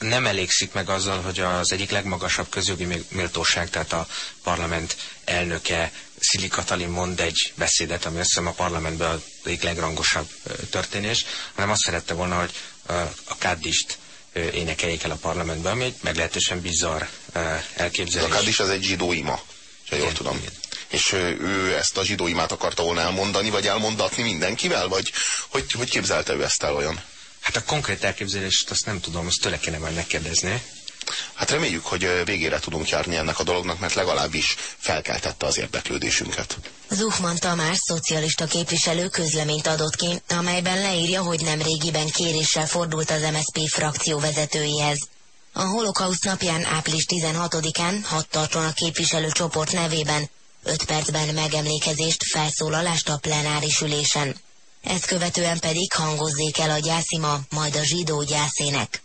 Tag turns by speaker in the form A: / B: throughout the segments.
A: nem elégszik meg azzal, hogy az egyik legmagasabb közjogi méltóság, tehát a parlament elnöke Szili Katalin mond egy beszédet, ami azt hiszem a parlamentben az egyik legrangosabb történés, hanem azt szerette volna, hogy a káddist énekeljék el a parlamentben, ami egy meglehetősen bizarr elképzelés.
B: A káddis az egy zsidó ima, ha jól tudom. Igen. És ő ezt a zsidó imát akarta volna elmondani, vagy elmondatni mindenkivel, vagy hogy, hogy képzelte ő ezt el olyan?
A: Hát a konkrét elképzelést azt nem tudom, azt tőle kéne majd megkérdezni.
B: Hát reméljük, hogy végére tudunk járni ennek a dolognak, mert legalábbis felkeltette az érdeklődésünket.
C: Zuchman Tamás, szocialista képviselő közleményt adott ki, amelyben leírja, hogy nem régiben kéréssel fordult az MSZP frakció vezetőihez. A holokauszt napján április 16-án hat tartson a képviselőcsoport nevében 5 percben megemlékezést, felszólalást a plenáris ülésen. Ezt követően pedig hangozzék el a gyászima, majd a zsidó gyászének.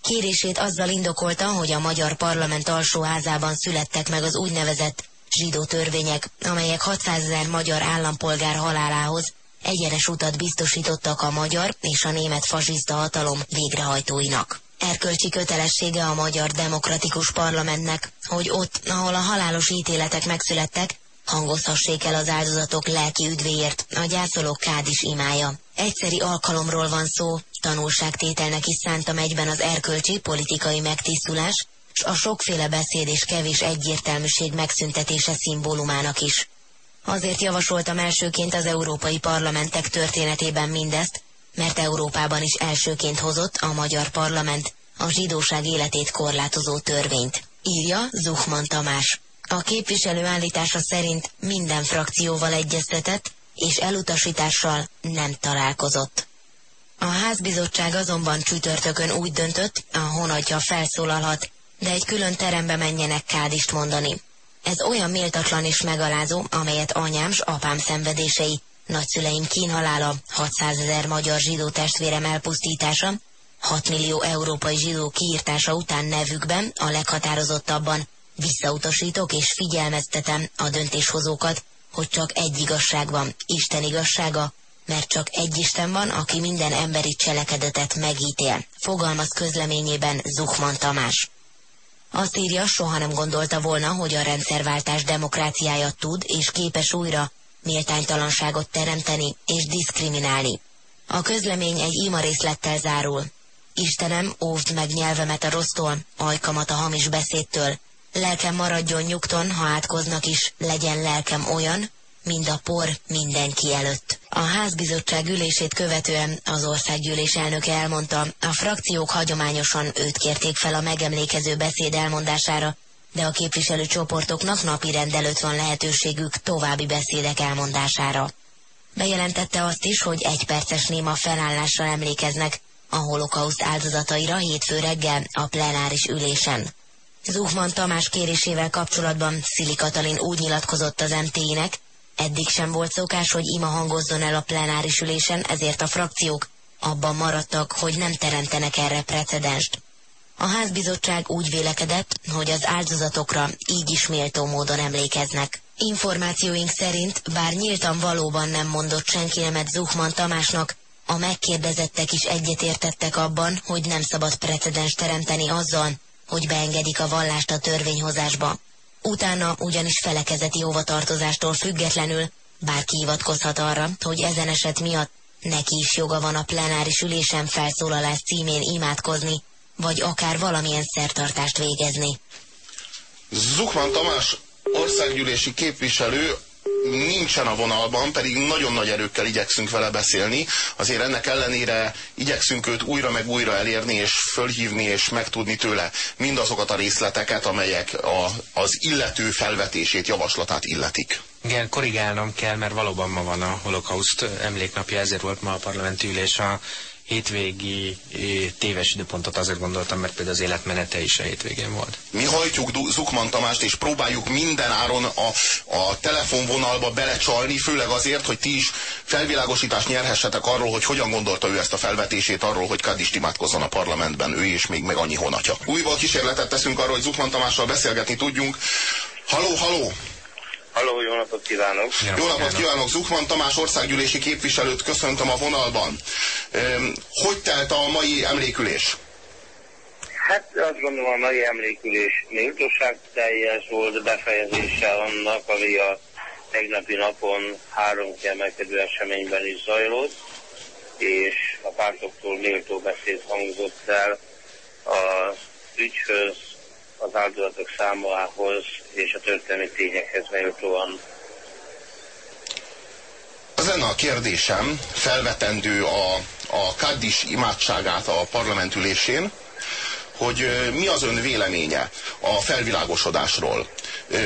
C: Kérését azzal indokolta, hogy a magyar parlament alsóházában születtek meg az úgynevezett zsidó törvények, amelyek 600 ezer magyar állampolgár halálához egyenes utat biztosítottak a magyar és a német fasiszta hatalom végrehajtóinak. Erkölcsi kötelessége a magyar demokratikus parlamentnek, hogy ott, ahol a halálos ítéletek megszülettek, hangozhassék el az áldozatok lelki üdvéért, a gyászolók kádis imája. Egyszeri alkalomról van szó, tanulságtételnek is szántam egyben az erkölcsi politikai megtisztulás, s a sokféle beszéd és kevés egyértelműség megszüntetése szimbólumának is. Azért javasoltam elsőként az európai parlamentek történetében mindezt, mert Európában is elsőként hozott a magyar parlament a zsidóság életét korlátozó törvényt. Írja Zuchman Tamás. A képviselő állítása szerint minden frakcióval egyeztetett, és elutasítással nem találkozott. A házbizottság azonban csütörtökön úgy döntött, a honadja felszólalhat, de egy külön terembe menjenek kádist mondani. Ez olyan méltatlan és megalázó, amelyet anyám s apám szenvedései, nagyszüleim kínhalála, 600 ezer magyar zsidó testvérem elpusztítása, 6 millió európai zsidó kiírtása után nevükben a leghatározottabban visszautasítok és figyelmeztetem a döntéshozókat, hogy csak egy igazság van, Isten igazsága, mert csak egy Isten van, aki minden emberi cselekedetet megítél, fogalmaz közleményében Zuchman Tamás. Azt írja, soha nem gondolta volna, hogy a rendszerváltás demokráciája tud és képes újra méltánytalanságot teremteni és diszkriminálni. A közlemény egy ima részlettel zárul. Istenem, óvd meg nyelvemet a rossztól, ajkamat a hamis beszédtől, Lelkem maradjon nyugton, ha átkoznak is, legyen lelkem olyan, mint a por mindenki előtt. A házbizottság ülését követően az országgyűlés elnöke elmondta, a frakciók hagyományosan őt kérték fel a megemlékező beszéd elmondására, de a képviselő csoportoknak napi rendelőtt van lehetőségük további beszédek elmondására. Bejelentette azt is, hogy egy perces néma felállással emlékeznek a holokauszt áldozataira hétfő reggel a plenáris ülésen. Zuhman Tamás kérésével kapcsolatban Szili Katalin úgy nyilatkozott az MT-nek, eddig sem volt szokás, hogy ima hangozzon el a plenáris ülésen, ezért a frakciók abban maradtak, hogy nem teremtenek erre precedenst. A házbizottság úgy vélekedett, hogy az áldozatokra így is méltó módon emlékeznek. Információink szerint, bár nyíltan valóban nem mondott senki nemet Zuhman Tamásnak, a megkérdezettek is egyetértettek abban, hogy nem szabad precedens teremteni azzal, hogy beengedik a vallást a törvényhozásba. Utána ugyanis felekezeti hovatartozástól függetlenül bárki hivatkozhat arra, hogy ezen eset miatt neki is joga van a plenáris ülésen felszólalás címén imádkozni, vagy akár valamilyen szertartást végezni.
B: Zukman Tamás országgyűlési képviselő nincsen a vonalban, pedig nagyon nagy erőkkel igyekszünk vele beszélni. Azért ennek ellenére igyekszünk őt újra meg újra elérni, és fölhívni, és megtudni tőle mindazokat a részleteket, amelyek a, az illető felvetését, javaslatát illetik.
A: Igen, korrigálnom kell, mert valóban ma van a holokauszt emléknapja, ezért volt ma a parlamenti ülés a hétvégi téves időpontot azért gondoltam, mert például az életmenete is a hétvégén volt.
B: Mi hajtjuk Zukman Tamást, és próbáljuk minden áron a, a telefonvonalba belecsalni, főleg azért, hogy ti is felvilágosítást nyerhessetek arról, hogy hogyan gondolta ő ezt a felvetését arról, hogy Kadist imádkozzon a parlamentben, ő és még meg annyi honatja. Újból kísérletet teszünk arról, hogy Zukman Tamással beszélgetni tudjunk. Haló, haló!
D: Halló, jó napot kívánok!
B: Jó, jó napot kívánok! Zukman Tamás országgyűlési képviselőt köszöntöm a vonalban. Hogy telt a mai emlékülés?
D: Hát azt gondolom, a mai emlékülés méltóság teljes volt befejezése annak, ami a tegnapi napon három kiemelkedő eseményben is zajlott, és a pártoktól méltó beszéd hangzott el az ügyhöz, az áldozatok számához és a történelmi tényekhez méltóan.
B: Az lenne a kérdésem, felvetendő a, a Kaddis imádságát a parlamentülésén, hogy mi az ön véleménye a felvilágosodásról.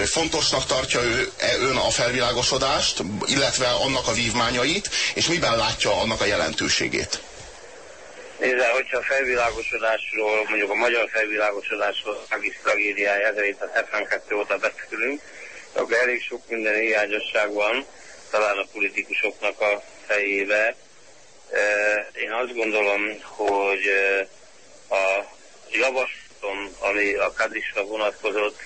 B: Fontosnak tartja ő, e, ön a felvilágosodást, illetve annak a vívmányait, és miben látja annak a jelentőségét?
D: Nézze, hogyha a felvilágosodásról, mondjuk a magyar felvilágosodásról, Agis tragédiája 1772 óta beszélünk, akkor elég sok minden hiányosság van, talán a politikusoknak a fejébe. Én azt gondolom, hogy a javaslatom, ami a kadisra vonatkozott,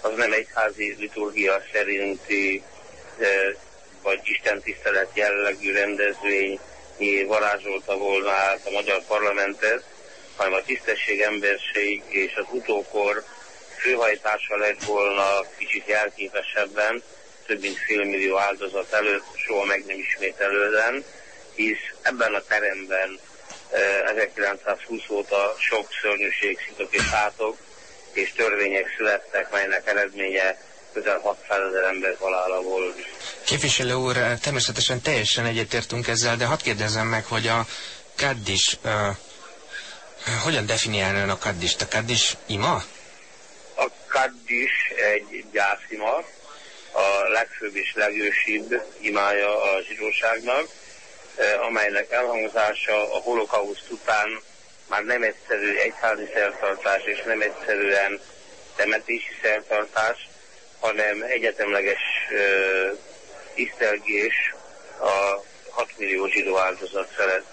D: az nem egyházi liturgia szerinti vagy istentisztelet jellegű rendezvény varázsolta volna át a magyar parlamentet, hanem a tisztesség, emberség és az utókor főhajtása lett volna kicsit jelképesebben, több mint félmillió áldozat előtt, soha meg nem ismételődően, hisz ebben a teremben 1920 óta sok szörnyűség, szitok és átok, és törvények születtek, melynek eredménye közel 600 ezer ember halála volt.
A: Képviselő úr, természetesen teljesen egyetértünk ezzel, de hadd kérdezzem meg, hogy a kaddis, uh, hogyan definiálna ön a kaddist? A kaddis ima?
D: A kaddis egy gyászima, a legfőbb és legősibb imája a zsidóságnak, amelynek elhangzása a holokauszt után már nem egyszerű egyházi szertartás és nem egyszerűen temetési szertartás, hanem egyetemleges uh, tisztelgés a 6 millió zsidó áldozat felett.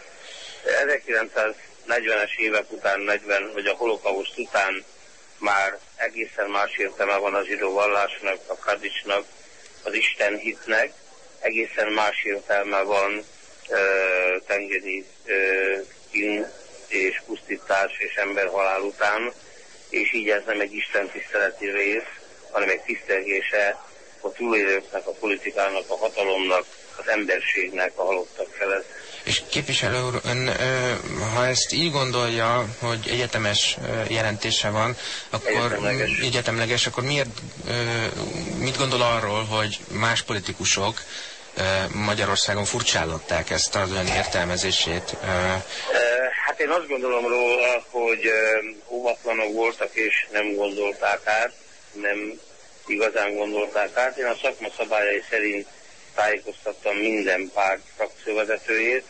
D: 1940-es évek után, 40, vagy a holokauszt után már egészen más értelme van a zsidó vallásnak, a kadicsnak, az Isten hitnek, egészen más értelme van uh, tengeri uh, és pusztítás és emberhalál után, és így ez nem egy Isten tiszteleti rész, hanem egy tisztelgése a túlélőknek, a politikának, a hatalomnak, az emberségnek a halottak felett.
A: És képviselő úr, ön, ha ezt így gondolja, hogy egyetemes jelentése van, akkor egyetemleges, egyetemleges akkor miért, mit gondol arról, hogy más politikusok Magyarországon furcsálották ezt az ön értelmezését?
D: Hát én azt gondolom róla, hogy óvatlanok voltak és nem gondolták át, nem igazán gondolták át. Én a szakma szabályai szerint tájékoztattam minden párt frakcióvezetőjét,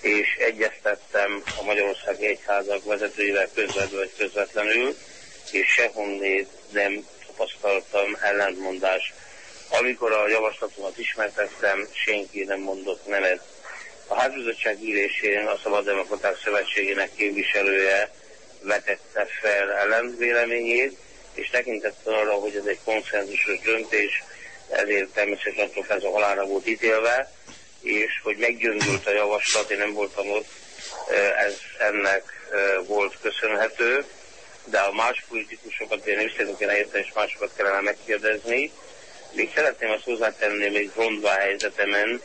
D: és egyeztettem a Magyarországi Egyházak vezetőivel közvetlenül vagy közvetlenül, és sehonnét nem tapasztaltam ellentmondást. Amikor a javaslatomat ismertettem, senki nem mondott nemet. A házbizottság ülésén a Szabaddemokraták Szövetségének képviselője vetette fel ellentvéleményét, és tekintettel arra, hogy ez egy konszenzusos döntés, ezért természetesen ez a halára volt ítélve, és hogy meggyöngült a javaslat, én nem voltam ott, ez ennek volt köszönhető, de a más politikusokat én őszintén kéne érteni, és másokat kellene megkérdezni. Még szeretném azt hozzátenni még rondva helyzetemen,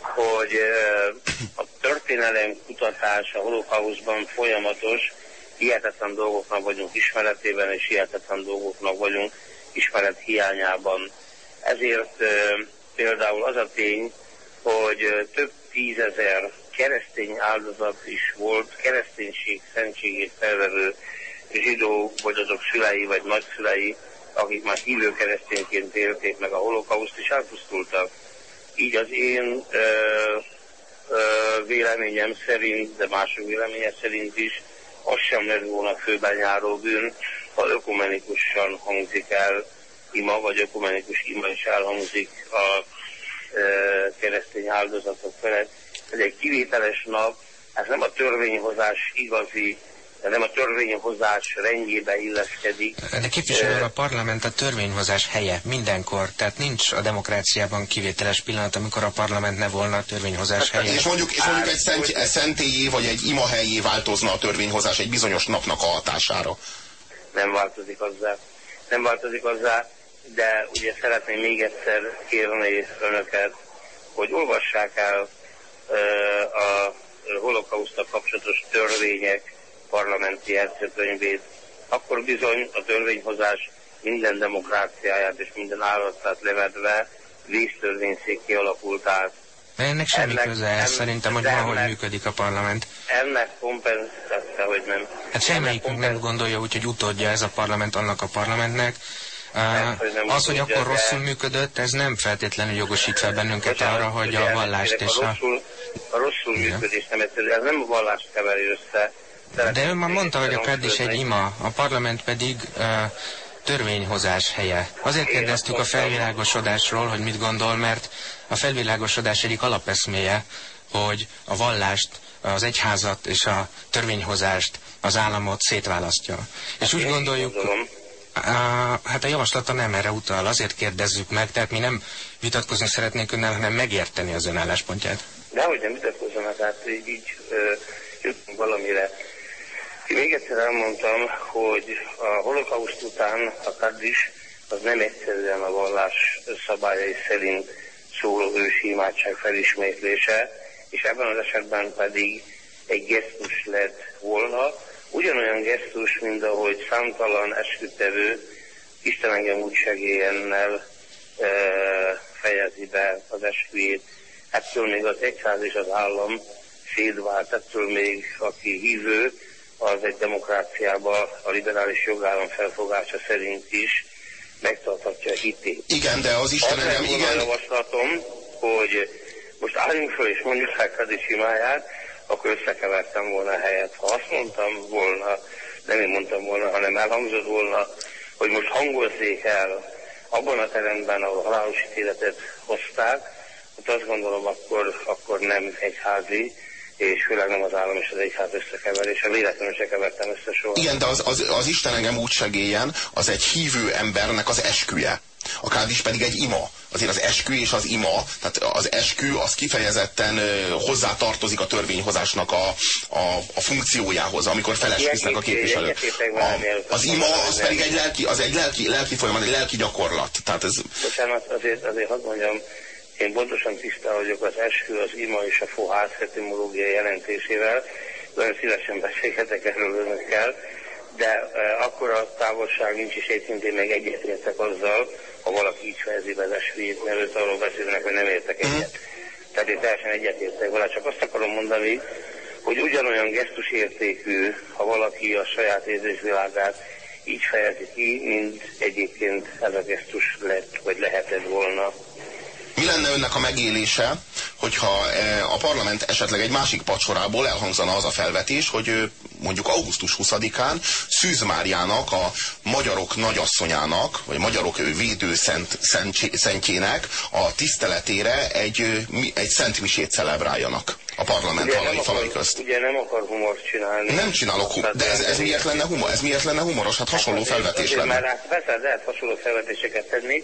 D: hogy a történelem kutatása a holokauszban folyamatos, hihetetlen dolgoknak vagyunk ismeretében, és hihetetlen dolgoknak vagyunk ismeret hiányában. Ezért például az a tény, hogy több tízezer keresztény áldozat is volt, kereszténység szentségét felvevő zsidó, vagy azok szülei, vagy nagyszülei, akik már hívő keresztényként élték meg a holokauszt, és elpusztultak. Így az én ö, ö, véleményem szerint, de mások véleménye szerint is, az sem lett volna főben járó bűn, ha ökumenikusan hangzik el ima, vagy ökumenikus ima is elhangzik a e, keresztény áldozatok felett. Ez egy kivételes nap, ez nem a törvényhozás igazi nem a törvényhozás rendjébe illeszkedik.
A: De képviselő a parlament a törvényhozás helye mindenkor, tehát nincs a demokráciában kivételes pillanat, amikor a parlament ne volna a törvényhozás helye.
B: És mondjuk, és mondjuk egy szent, szentélyé vagy egy imahelyé változna a törvényhozás egy bizonyos napnak a hatására.
D: nem változik azzá. Nem változik azzá, de ugye szeretném még egyszer kérni önöket, hogy olvassák el a holokausztal kapcsolatos törvények parlamenti jegyzőkönyvét, akkor bizony a törvényhozás minden demokráciáját és minden állatát levedve víztörvényszék kialakult át.
A: De ennek semmi ennek, köze ez, szerintem, hogy van, hogy működik a parlament.
D: Ennek kompenzáció, hogy nem.
A: Hát semmelyikünk nem gondolja úgy, hogy utódja ez a parlament annak a parlamentnek. Uh, hogy az, hogy akkor rosszul működött, ez nem feltétlenül jogosít fel bennünket Bocsánat, arra, hogy a vallást és
D: a... Rosszul, a rosszul működés nem egyszerű, ez nem a vallást keveri össze.
A: De ön már mondta, hogy a KED is egy ima, a parlament pedig uh, törvényhozás helye. Azért kérdeztük a felvilágosodásról, hogy mit gondol, mert a felvilágosodás egyik alapeszméje, hogy a vallást, az egyházat és a törvényhozást, az államot szétválasztja. És úgy gondoljuk, hát a javaslata nem erre utal, azért kérdezzük meg, tehát mi nem vitatkozni szeretnénk önnel, hanem megérteni az ön álláspontját.
D: Dehogy nem vitatkozom, hát így, így jutunk valamire. Még egyszer elmondtam, hogy a holokauszt után a kadis az nem egyszerűen a vallás szabályai szerint szóló ősi imádság felismétlése, és ebben az esetben pedig egy gesztus lett volna, ugyanolyan gesztus, mint ahogy számtalan esküdtevő Isten engem úgy segélyennel e, fejezi be az esküjét. Ettől még az egyház és az állam szédvált, ettől még aki hívő, az egy demokráciában a liberális jogállam felfogása szerint is megtarthatja a hitét.
B: Igen, de az Isten engem, igen.
D: javaslatom, hogy most álljunk föl és mondjuk meg Kadis imáját, akkor összekevertem volna a helyet. Ha azt mondtam volna, nem én mondtam volna, hanem elhangzott volna, hogy most hangozzék el abban a teremben, ahol halálos ítéletet hozták, hát azt gondolom, akkor, akkor nem egy házi, és főleg nem az állam és az egyház összekeverése. Véletlenül se kevertem össze soha.
B: Igen, de az, az, az Isten engem úgy segélyen, az egy hívő embernek az esküje. A kádis pedig egy ima. Azért az eskü és az ima, tehát az eskü az kifejezetten hozzá tartozik a törvényhozásnak a, a, a funkciójához, amikor felesküsznek a képviselők. A, az ima az pedig egy lelki, az egy lelki, lelki folyamat, egy lelki gyakorlat. Tehát ez...
D: Bocsánat, azért, azért hadd mondjam, én pontosan tisztá vagyok az eskü, az ima és a fohász etimológia jelentésével, nagyon szívesen beszélhetek erről önökkel, de e, akkor a távolság nincs, és egyébként én meg egyetértek azzal, ha valaki így fejezi be az esküjét, mert őt arról beszélnek, hogy nem értek mhm. egyet. Tehát én teljesen egyetértek vele, csak azt akarom mondani, hogy ugyanolyan gesztusértékű, ha valaki a saját érzésvilágát így fejezi ki, mint egyébként ez a gesztus lett, vagy lehetett volna
B: mi lenne önnek a megélése, hogyha e, a parlament esetleg egy másik pacsorából elhangzana az a felvetés, hogy mondjuk augusztus 20-án Szűz Máriának, a magyarok nagyasszonyának, vagy magyarok védő szent, szent, szentjének a tiszteletére egy, egy szent misét celebráljanak a parlament ugye falai, falai közt.
D: Ugye nem akar humort csinálni.
B: Nem csinálok humor. De ez, ez miért lenne humor? Ez miért lenne humoros? Hát hasonló hát felvetés azért, lenne.
D: Mert hát persze lehet hasonló felvetéseket tenni,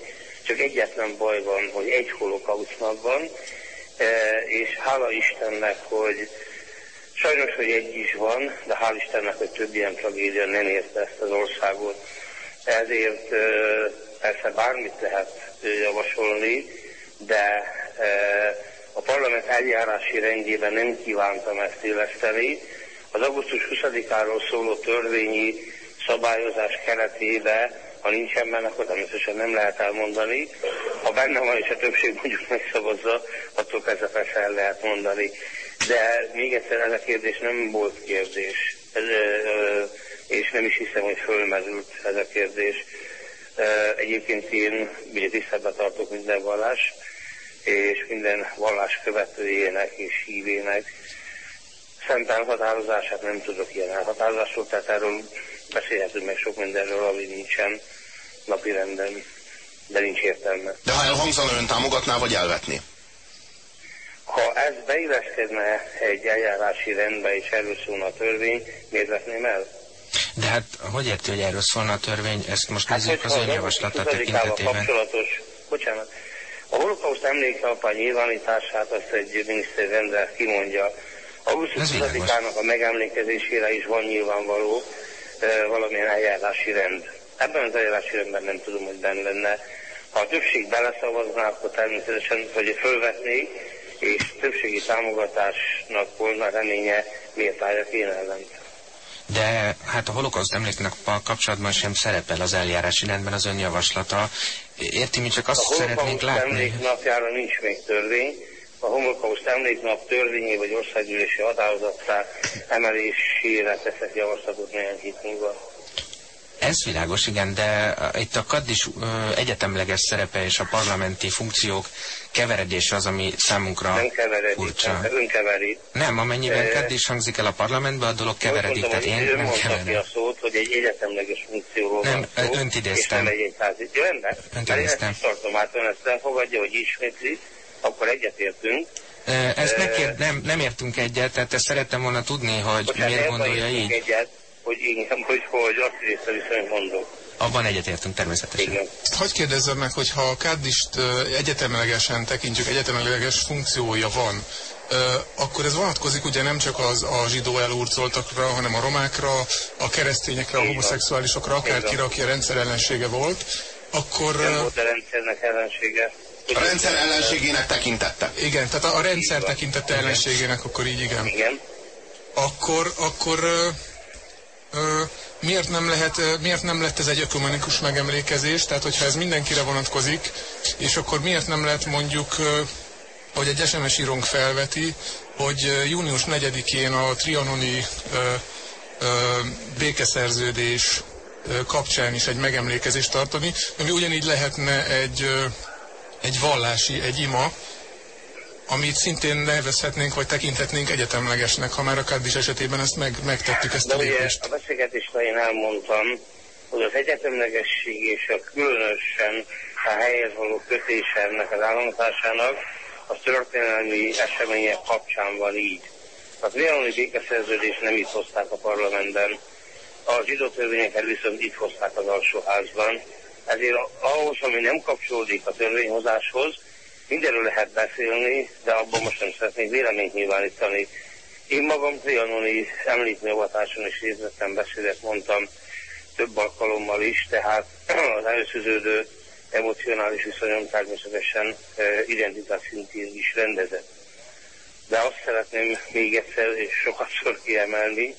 D: csak egyetlen baj van, hogy egy holokausznak van, e, és hála Istennek, hogy sajnos, hogy egy is van, de hála Istennek, hogy több ilyen tragédia nem érte ezt az országot. Ezért e, persze bármit lehet javasolni, de e, a parlament eljárási rendjében nem kívántam ezt éleszteni. Az augusztus 20-áról szóló törvényi szabályozás keretében ha nincsen benne, akkor természetesen nem lehet elmondani. Ha benne van és a többség mondjuk megszavazza, attól kezdve persze el lehet mondani. De még egyszer ez a kérdés nem volt kérdés. Ez, és nem is hiszem, hogy fölmerült ez a kérdés. Egyébként én ugye tiszteletben tartok minden vallás, és minden vallás követőjének és hívének szent elhatározását nem tudok ilyen elhatározásról, tehát erről beszélhetünk meg sok mindenről, ami nincsen napi renden, de nincs értelme.
B: De ha elhangzana, ön támogatná, vagy elvetni?
D: Ha ez beilleszkedne egy eljárási rendbe, és erről szólna a törvény, miért vetném el?
A: De hát, hogy érti, hogy erről szólna a törvény? Ezt most hát, nézzük az önjavaslata tekintetében.
D: Kapcsolatos, bocsánat, a holokauszt emléknapán nyilvánítását azt egy miniszter rendelet kimondja. Augusztus 20-ának a megemlékezésére is van nyilvánvaló, valamilyen eljárási rend. Ebben az eljárási rendben nem tudom, hogy benne lenne. Ha a többség beleszavazná, akkor természetesen, hogy fölvetnék, és többségi támogatásnak volna reménye, miért álljak én ellen.
A: De hát a holokauszt emléknek kapcsolatban sem szerepel az eljárási rendben az önjavaslata. Érti, mi csak azt
D: a
A: szeretnénk látni.
D: emlék napjára nincs még törvény. A holokauszt emléknap törvényé vagy országgyűlési határozattá emelésére teszek javaslatot néhány hét múlva.
A: Ez világos, igen, de itt a kaddis egyetemleges szerepe és a parlamenti funkciók keveredése az, ami számunkra
D: nem keveredik,
A: furcsa.
D: Nem, önkeveri.
A: Nem, amennyiben e... kaddis hangzik el a parlamentbe, a dolog keveredik,
D: tehát
A: én nem keverem.
D: a szót, hogy egy egyetemleges funkcióról
A: nem,
D: van szó,
A: önt idéztem.
D: és nem egy házi. Rendben, önt idéztem. Ezt tartom át, ön ezt elfogadja, hogy ismétli, akkor egyetértünk.
A: Ezt e... nem, nem értünk egyet, tehát ezt szerettem volna tudni, hogy Bocsánat, miért gondolja így.
D: Egyet, hogy igen, hogy, hogy azt részre mondok.
A: Abban egyetértünk természetesen. Igen.
E: Hogy kérdezzem meg, hogy ha a káddist egyetemlegesen tekintjük, egyetemleges funkciója van, akkor ez vonatkozik ugye nem csak az a zsidó elurcoltakra, hanem a romákra, a keresztényekre, a homoszexuálisokra, akárkire, aki a rendszer ellensége volt, akkor...
D: Nem volt a rendszernek ellensége.
B: A rendszer ellenségének tekintette.
E: Igen, tehát a rendszer tekintette ellenségének, akkor így igen.
D: Igen.
E: Akkor, akkor miért nem, lehet, miért nem lett ez egy ökumenikus megemlékezés? Tehát, hogyha ez mindenkire vonatkozik, és akkor miért nem lehet mondjuk, hogy egy SMS írónk felveti, hogy június 4-én a trianoni békeszerződés kapcsán is egy megemlékezést tartani, ami ugyanígy lehetne egy, egy vallási, egy ima, amit szintén nevezhetnénk, vagy tekinthetnénk egyetemlegesnek, ha már a Kaddis esetében ezt meg, megtettük, ezt
D: De
E: a lépést.
D: Ugye a beszélgetésben én elmondtam, hogy az egyetemlegesség és a különösen a helyhez való kötése ennek az államhatásának a történelmi események kapcsán van így. A trianoni békeszerződés nem itt hozták a parlamentben, a zsidó törvényeket viszont itt hozták az alsóházban, ezért ahhoz, ami nem kapcsolódik a törvényhozáshoz, Mindenről lehet beszélni, de abban most nem szeretnék véleményt nyilvánítani. Én magam Trianoni említményavatáson is részt beszédet mondtam több alkalommal is, tehát az előszűződő emocionális viszonyom természetesen e, identitás szintén is rendezett. De azt szeretném még egyszer és sokatszor kiemelni,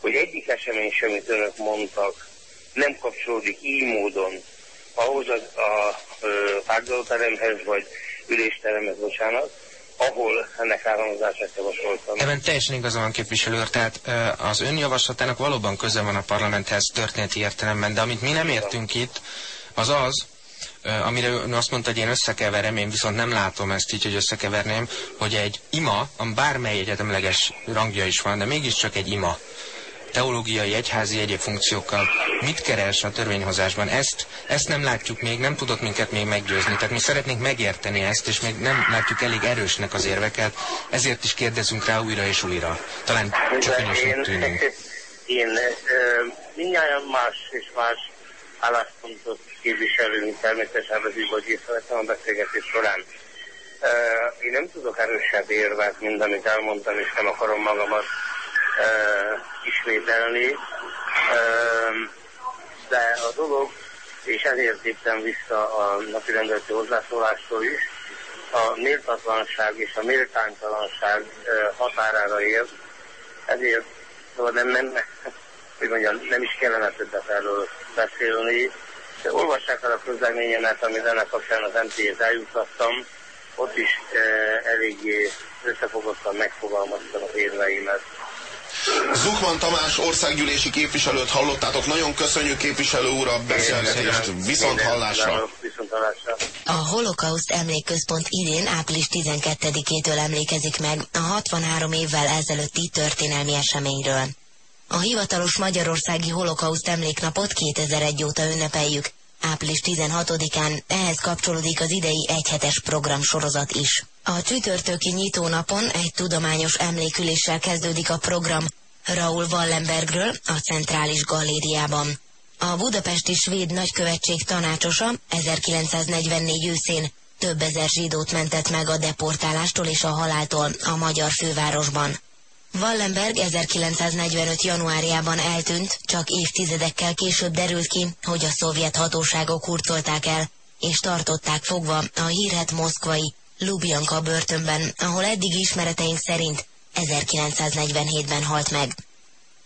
D: hogy egyik esemény sem, amit önök mondtak, nem kapcsolódik így módon ahhoz a, a, a vagy ülésteremet, bocsánat, ahol ennek áramozását javasoltam.
A: Ebben teljesen igaza van képviselő tehát az ön javaslatának valóban köze van a parlamenthez történeti értelemben, de amit mi nem értünk itt, az az, amire ön azt mondta, hogy én összekeverem, én viszont nem látom ezt így, hogy összekeverném, hogy egy ima, am bármely egyetemleges rangja is van, de mégiscsak egy ima teológiai, egyházi, egyéb funkciókkal mit keres a törvényhozásban. Ezt, ezt nem látjuk még, nem tudott minket még meggyőzni. Tehát mi szeretnénk megérteni ezt, és még nem látjuk elég erősnek az érveket, ezért is kérdezünk rá újra és újra. Talán csak
D: én, tűnünk. Én mindjárt más és más álláspontot képviselünk, természetesen az így, hogy észrevettem a beszélgetés során. Én nem tudok erősebb érvet, mint amit elmondtam, és nem akarom magamat ismételni, de a dolog, és ezért léptem vissza a napi rendeleti hozzászólástól is, a méltatlanság és a méltánytalanság határára ér, ezért szóval nem, nem, hogy mondjam, nem is kellene többet erről beszélni, de olvassák el a közleményemet, amit ennek kapcsán az MT-hez eljutottam, ott is eh, eléggé összefogottan megfogalmaztam az érveimet.
B: Zukman Tamás országgyűlési képviselőt hallottátok. Nagyon köszönjük képviselő úr a beszélgetést. Viszont hallásra.
C: A Holokauszt Emlékközpont idén április 12-től emlékezik meg a 63 évvel ezelőtti történelmi eseményről. A hivatalos Magyarországi Holokauszt Emléknapot 2001 óta ünnepeljük. Április 16-án ehhez kapcsolódik az idei egyhetes programsorozat is. A csütörtöki nyitónapon egy tudományos emléküléssel kezdődik a program Raúl Wallenbergről a Centrális Galériában. A budapesti svéd nagykövetség tanácsosa 1944 őszén több ezer zsidót mentett meg a deportálástól és a haláltól a magyar fővárosban. Wallenberg 1945. januárjában eltűnt, csak évtizedekkel később derült ki, hogy a szovjet hatóságok hurcolták el, és tartották fogva a hírhet moszkvai Lubjanka börtönben, ahol eddig ismereteink szerint 1947-ben halt meg.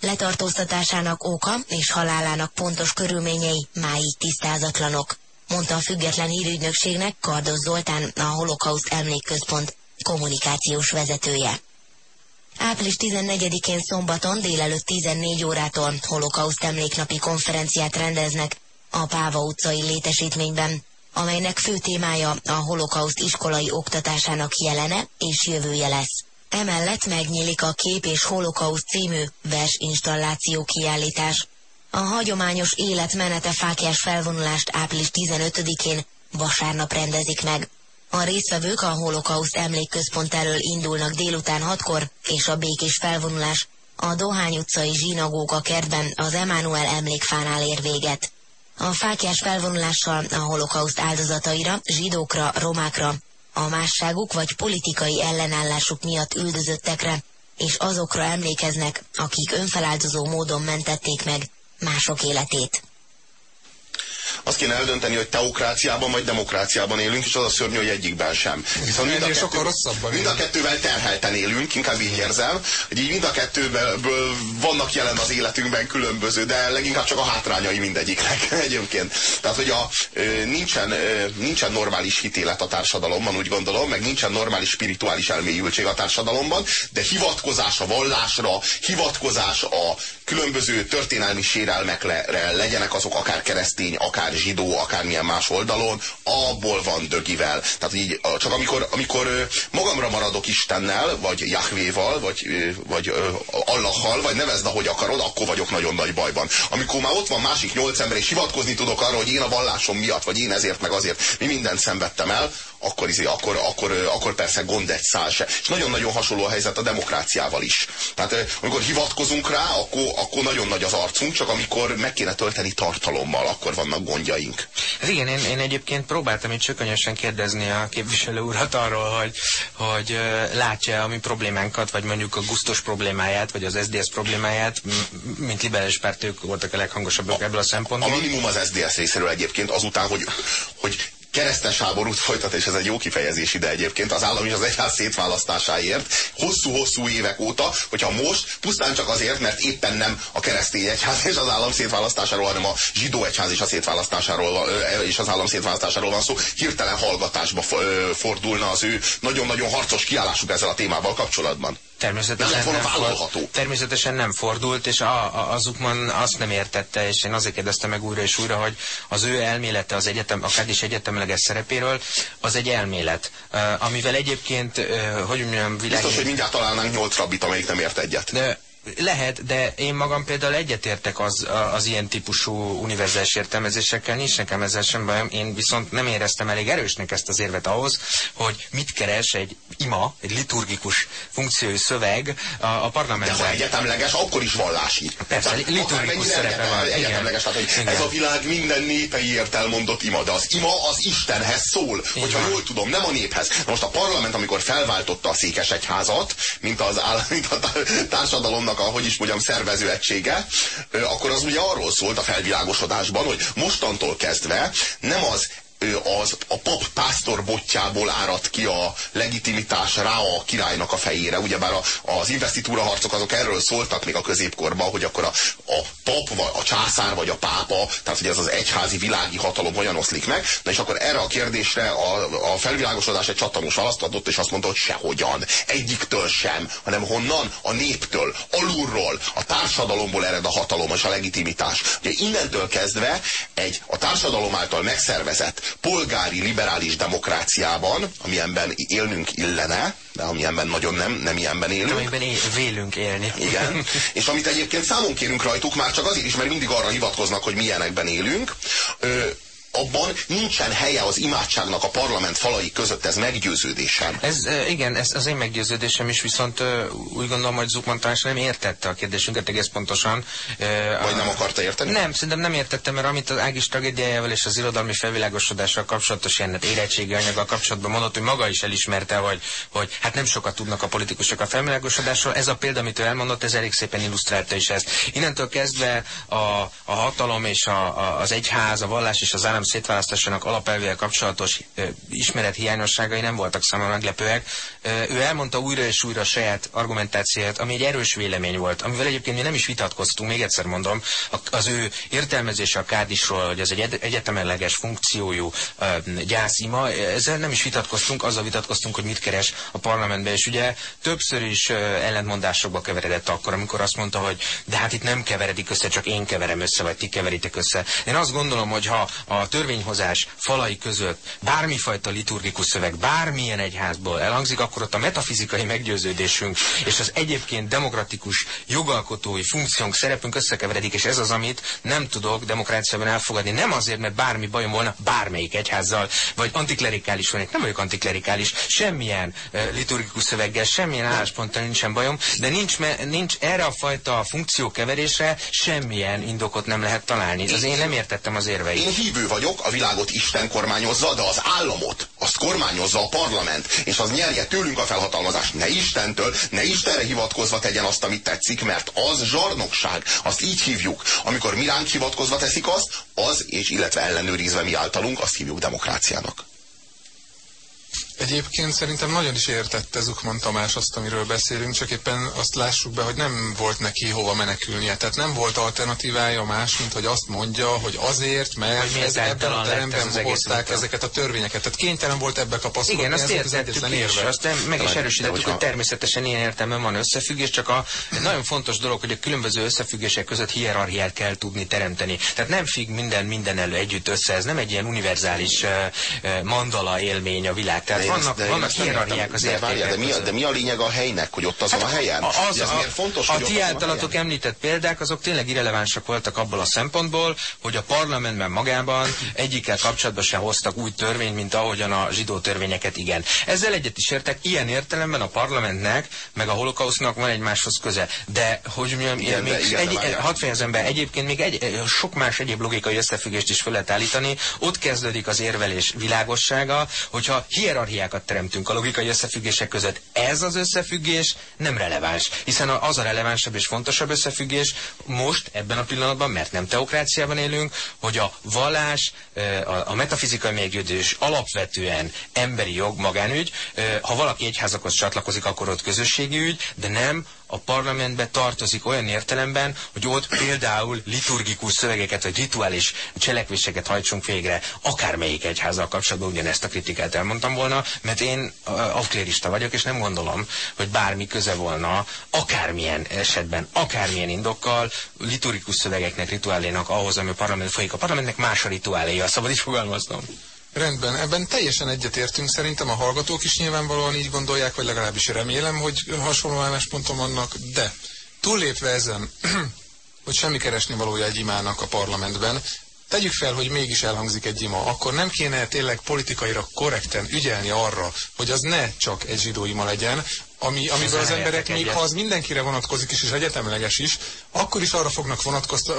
C: Letartóztatásának oka és halálának pontos körülményei máig tisztázatlanok, mondta a független hírügynökségnek Kardos Zoltán, a Holokauszt Emlékközpont kommunikációs vezetője. Április 14-én szombaton délelőtt 14 órától holokauszt emléknapi konferenciát rendeznek a Páva utcai létesítményben, amelynek fő témája a holokauszt iskolai oktatásának jelene és jövője lesz. Emellett megnyílik a Kép és Holokauszt című versinstalláció kiállítás. A hagyományos életmenete fákjás felvonulást április 15-én vasárnap rendezik meg. A résztvevők a holokauszt emlékközpont elől indulnak délután hatkor, és a békés felvonulás a Dohány utcai zsinagóga kertben az Emánuel emlékfánál ér véget. A fákjás felvonulással a holokauszt áldozataira, zsidókra, romákra, a másságuk vagy politikai ellenállásuk miatt üldözöttekre, és azokra emlékeznek, akik önfeláldozó módon mentették meg mások életét.
B: Azt kéne eldönteni, hogy teokráciában vagy demokráciában élünk, és az a szörnyű, hogy egyikben sem.
E: Viszont mind a, kettő, sokkal rosszabban
B: mind a kettővel terhelten élünk, inkább így érzem, hogy így mind a kettőből vannak jelen az életünkben különböző, de leginkább csak a hátrányai mindegyiknek egyébként. Tehát, hogy a, nincsen, nincsen normális hitélet a társadalomban, úgy gondolom, meg nincsen normális spirituális elmélyültség a társadalomban, de hivatkozás a vallásra, hivatkozás a különböző történelmi sérelmekre, legyenek azok akár keresztény, akár zsidó, akármilyen más oldalon, abból van dögivel. Tehát így, csak amikor, amikor magamra maradok Istennel, vagy Jahvéval, vagy, vagy Allahal, vagy nevezd, ahogy akarod, akkor vagyok nagyon nagy bajban. Amikor már ott van másik nyolc ember, és hivatkozni tudok arra, hogy én a vallásom miatt, vagy én ezért, meg azért mi mindent szenvedtem el, akkor, izé, akkor, akkor, akkor persze gond egy szál se. És nagyon-nagyon hasonló a helyzet a demokráciával is. Tehát amikor hivatkozunk rá, akkor, akkor nagyon nagy az arcunk, csak amikor meg kéne tölteni tartalommal, akkor vannak gondjaink.
A: Hát igen, én, én egyébként próbáltam itt csökönyösen kérdezni a képviselő urat arról, hogy, hogy látja a mi problémánkat, vagy mondjuk a gusztos problémáját, vagy az SDS problémáját, mint liberális párt, ők voltak a leghangosabbak ebből a szempontból.
B: A minimum az SDS részéről egyébként azután, hogy, hogy keresztes háborút folytat, és ez egy jó kifejezés ide egyébként, az állam és az egyház szétválasztásáért, hosszú-hosszú évek óta, hogyha most pusztán csak azért, mert éppen nem a keresztény egyház és az állam szétválasztásáról, hanem a zsidó egyház és a szétválasztásáról és az állam szétválasztásáról van szó, hirtelen hallgatásba fordulna az ő nagyon-nagyon harcos kiállásuk ezzel a témával kapcsolatban.
A: Természetesen nem, fordult, természetesen nem fordult, és a, a, azukman azt nem értette, és én azért kérdeztem meg újra és újra, hogy az ő elmélete az egyetem, a Kadis egyetemleges szerepéről, az egy elmélet, uh, amivel egyébként, uh, hogy mondjam,
B: világ... Biztos, hogy mindjárt találnánk nyolc rabbit, amelyik nem ért egyet.
A: De, lehet, de én magam például egyetértek az, az ilyen típusú univerzális értelmezésekkel, nincs nekem ezzel sem bajom, én viszont nem éreztem elég erősnek ezt az érvet ahhoz, hogy mit keres egy ima, egy liturgikus funkciói szöveg a, a parlamentben.
B: De ha egyetemleges, akkor is vallási.
A: Persze, tehát, liturgikus szerepe van.
B: Egyetemleges, tehát, hogy ez a világ minden népeiért elmondott ima, de az ima az Istenhez szól, Igen. hogyha jól tudom, nem a néphez. Na most a parlament, amikor felváltotta a székesegyházat, mint az áll, mint a társadalom annak a, hogy is mondjam, szervező egysége, akkor az ugye arról szólt a felvilágosodásban, hogy mostantól kezdve nem az az a pap pásztor botjából árad ki a legitimitás rá a királynak a fejére. Ugyebár a, az investitúra harcok azok erről szóltak még a középkorban, hogy akkor a, a pap, vagy a császár, vagy a pápa, tehát hogy ez az egyházi világi hatalom hogyan oszlik meg. Na és akkor erre a kérdésre a, a felvilágosodás egy csattanós választ adott, és azt mondta, hogy sehogyan. Egyiktől sem, hanem honnan? A néptől, alulról, a társadalomból ered a hatalom és a legitimitás. Ugye innentől kezdve egy a társadalom által megszervezett polgári liberális demokráciában, amilyenben élnünk illene, de amilyenben nagyon nem, nem ilyenben élünk.
A: Amiben él, vélünk élni.
B: Igen. És amit egyébként számon kérünk rajtuk, már csak azért is, mert mindig arra hivatkoznak, hogy milyenekben élünk. Ö, abban nincsen helye az imádságnak a parlament falai között, ez meggyőződésem.
A: Ez, igen, ez az én meggyőződésem is, viszont úgy gondolom, hogy Zukman Tamás nem értette a kérdésünket egész pontosan.
B: Vagy nem akarta érteni?
A: Nem, szerintem nem értette, mert amit az Ágis tragédiájával és az irodalmi felvilágosodással kapcsolatos ilyen hát érettségi anyaggal kapcsolatban mondott, hogy maga is elismerte, hogy, hogy hát nem sokat tudnak a politikusok a felvilágosodásról. Ez a példa, amit ő elmondott, ez elég szépen illusztrálta is ezt. Innentől kezdve a, a hatalom és a, a, az egyház, a vallás és az állam szétválasztásának alapelvével kapcsolatos ismeret hiányosságai nem voltak számomra meglepőek. Ő elmondta újra és újra a saját argumentációját, ami egy erős vélemény volt, amivel egyébként mi nem is vitatkoztunk, még egyszer mondom, az ő értelmezése a kádisról, hogy ez egy egyetemelleges funkciójú gyászima, ezzel nem is vitatkoztunk, azzal vitatkoztunk, hogy mit keres a parlamentben, és ugye többször is ellentmondásokba keveredett akkor, amikor azt mondta, hogy de hát itt nem keveredik össze, csak én keverem össze, vagy ti keveritek össze. Én azt gondolom, hogy ha a törvényhozás falai között bármifajta liturgikus szöveg, bármilyen egyházból elhangzik, akkor ott a metafizikai meggyőződésünk és az egyébként demokratikus jogalkotói funkciónk, szerepünk összekeveredik, és ez az, amit nem tudok demokráciában elfogadni. Nem azért, mert bármi bajom volna bármelyik egyházzal, vagy antiklerikális vagyok, nem vagyok antiklerikális, semmilyen uh, liturgikus szöveggel, semmilyen állásponttal nincsen bajom, de nincs, nincs erre a fajta funkciókeverésre semmilyen indokot nem lehet találni. Az én nem értettem az érveit.
B: Én hívő vagyok, a világot Isten kormányozza, de az államot, azt kormányozza a parlament, és az nyerje tőlünk a felhatalmazást. Ne Istentől, ne Istenre hivatkozva tegyen azt, amit tetszik, mert az zsarnokság. Azt így hívjuk. Amikor mi ránk hivatkozva teszik azt, az, és illetve ellenőrizve mi általunk, azt hívjuk demokráciának.
E: Egyébként szerintem nagyon is értette Zukman Tamás azt, amiről beszélünk, csak éppen azt lássuk be, hogy nem volt neki hova menekülnie. Tehát nem volt alternatívája más, mint hogy azt mondja, hogy azért, mert ez ebben a teremben hozták ezeket a törvényeket. Tehát kénytelen volt ebbe kapaszkodni.
A: Igen, azt értettük is, azt meg is erősítettük, hogy természetesen ilyen értelme van összefüggés, csak a nagyon fontos dolog, hogy a különböző összefüggések között hierarchiát kell tudni teremteni. Tehát nem függ minden minden elő együtt össze, ez nem egy ilyen univerzális mandala élmény a világ. Tehát vannak, de vannak hierarchiák az értékek
B: de, mi, de mi a lényeg a helynek, hogy ott azon hát, a helyen?
A: Az, az, ez miért fontos, a, hogy a ti általatok említett példák, azok tényleg irrelevánsak voltak abból a szempontból, hogy a parlamentben magában egyikkel kapcsolatban sem hoztak új törvényt, mint ahogyan a zsidó törvényeket igen. Ezzel egyet is értek, ilyen értelemben a parlamentnek, meg a holokausznak van egymáshoz köze. De, hogy mi, igen, még igen, egy, hadd fejezem be, egyébként még egy, sok más egyéb logikai összefüggést is fel lehet állítani. Ott kezdődik az érvelés világossága, hogyha hierarchiákat teremtünk a logikai összefüggések között. Ez az összefüggés nem releváns, hiszen az a relevánsabb és fontosabb összefüggés most, ebben a pillanatban, mert nem teokráciában élünk, hogy a vallás, a metafizikai meggyőzés alapvetően emberi jog, magánügy, ha valaki egyházakhoz csatlakozik, akkor ott közösségi ügy, de nem a parlamentbe tartozik olyan értelemben, hogy ott például liturgikus szövegeket vagy rituális cselekvéseket hajtsunk végre, akármelyik egyházzal kapcsolatban ugyanezt a kritikát elmondtam volna, mert én afklérista vagyok, és nem gondolom, hogy bármi köze volna akármilyen esetben, akármilyen indokkal liturgikus szövegeknek, rituálénak ahhoz, ami a parlament folyik. A parlamentnek más a rituáléja, szabad is fogalmaznom.
E: Rendben, ebben teljesen egyetértünk. Szerintem a hallgatók is nyilvánvalóan így gondolják, vagy legalábbis remélem, hogy hasonló állásponton vannak, de túllépve ezen, hogy semmi keresni valója egy imának a parlamentben, tegyük fel, hogy mégis elhangzik egy ima, akkor nem kéne tényleg politikaira korrekten ügyelni arra, hogy az ne csak egy zsidó ima legyen, ami, amiből az emberek, még ha az mindenkire vonatkozik is, és egyetemleges is, akkor is arra fognak vonatkozni,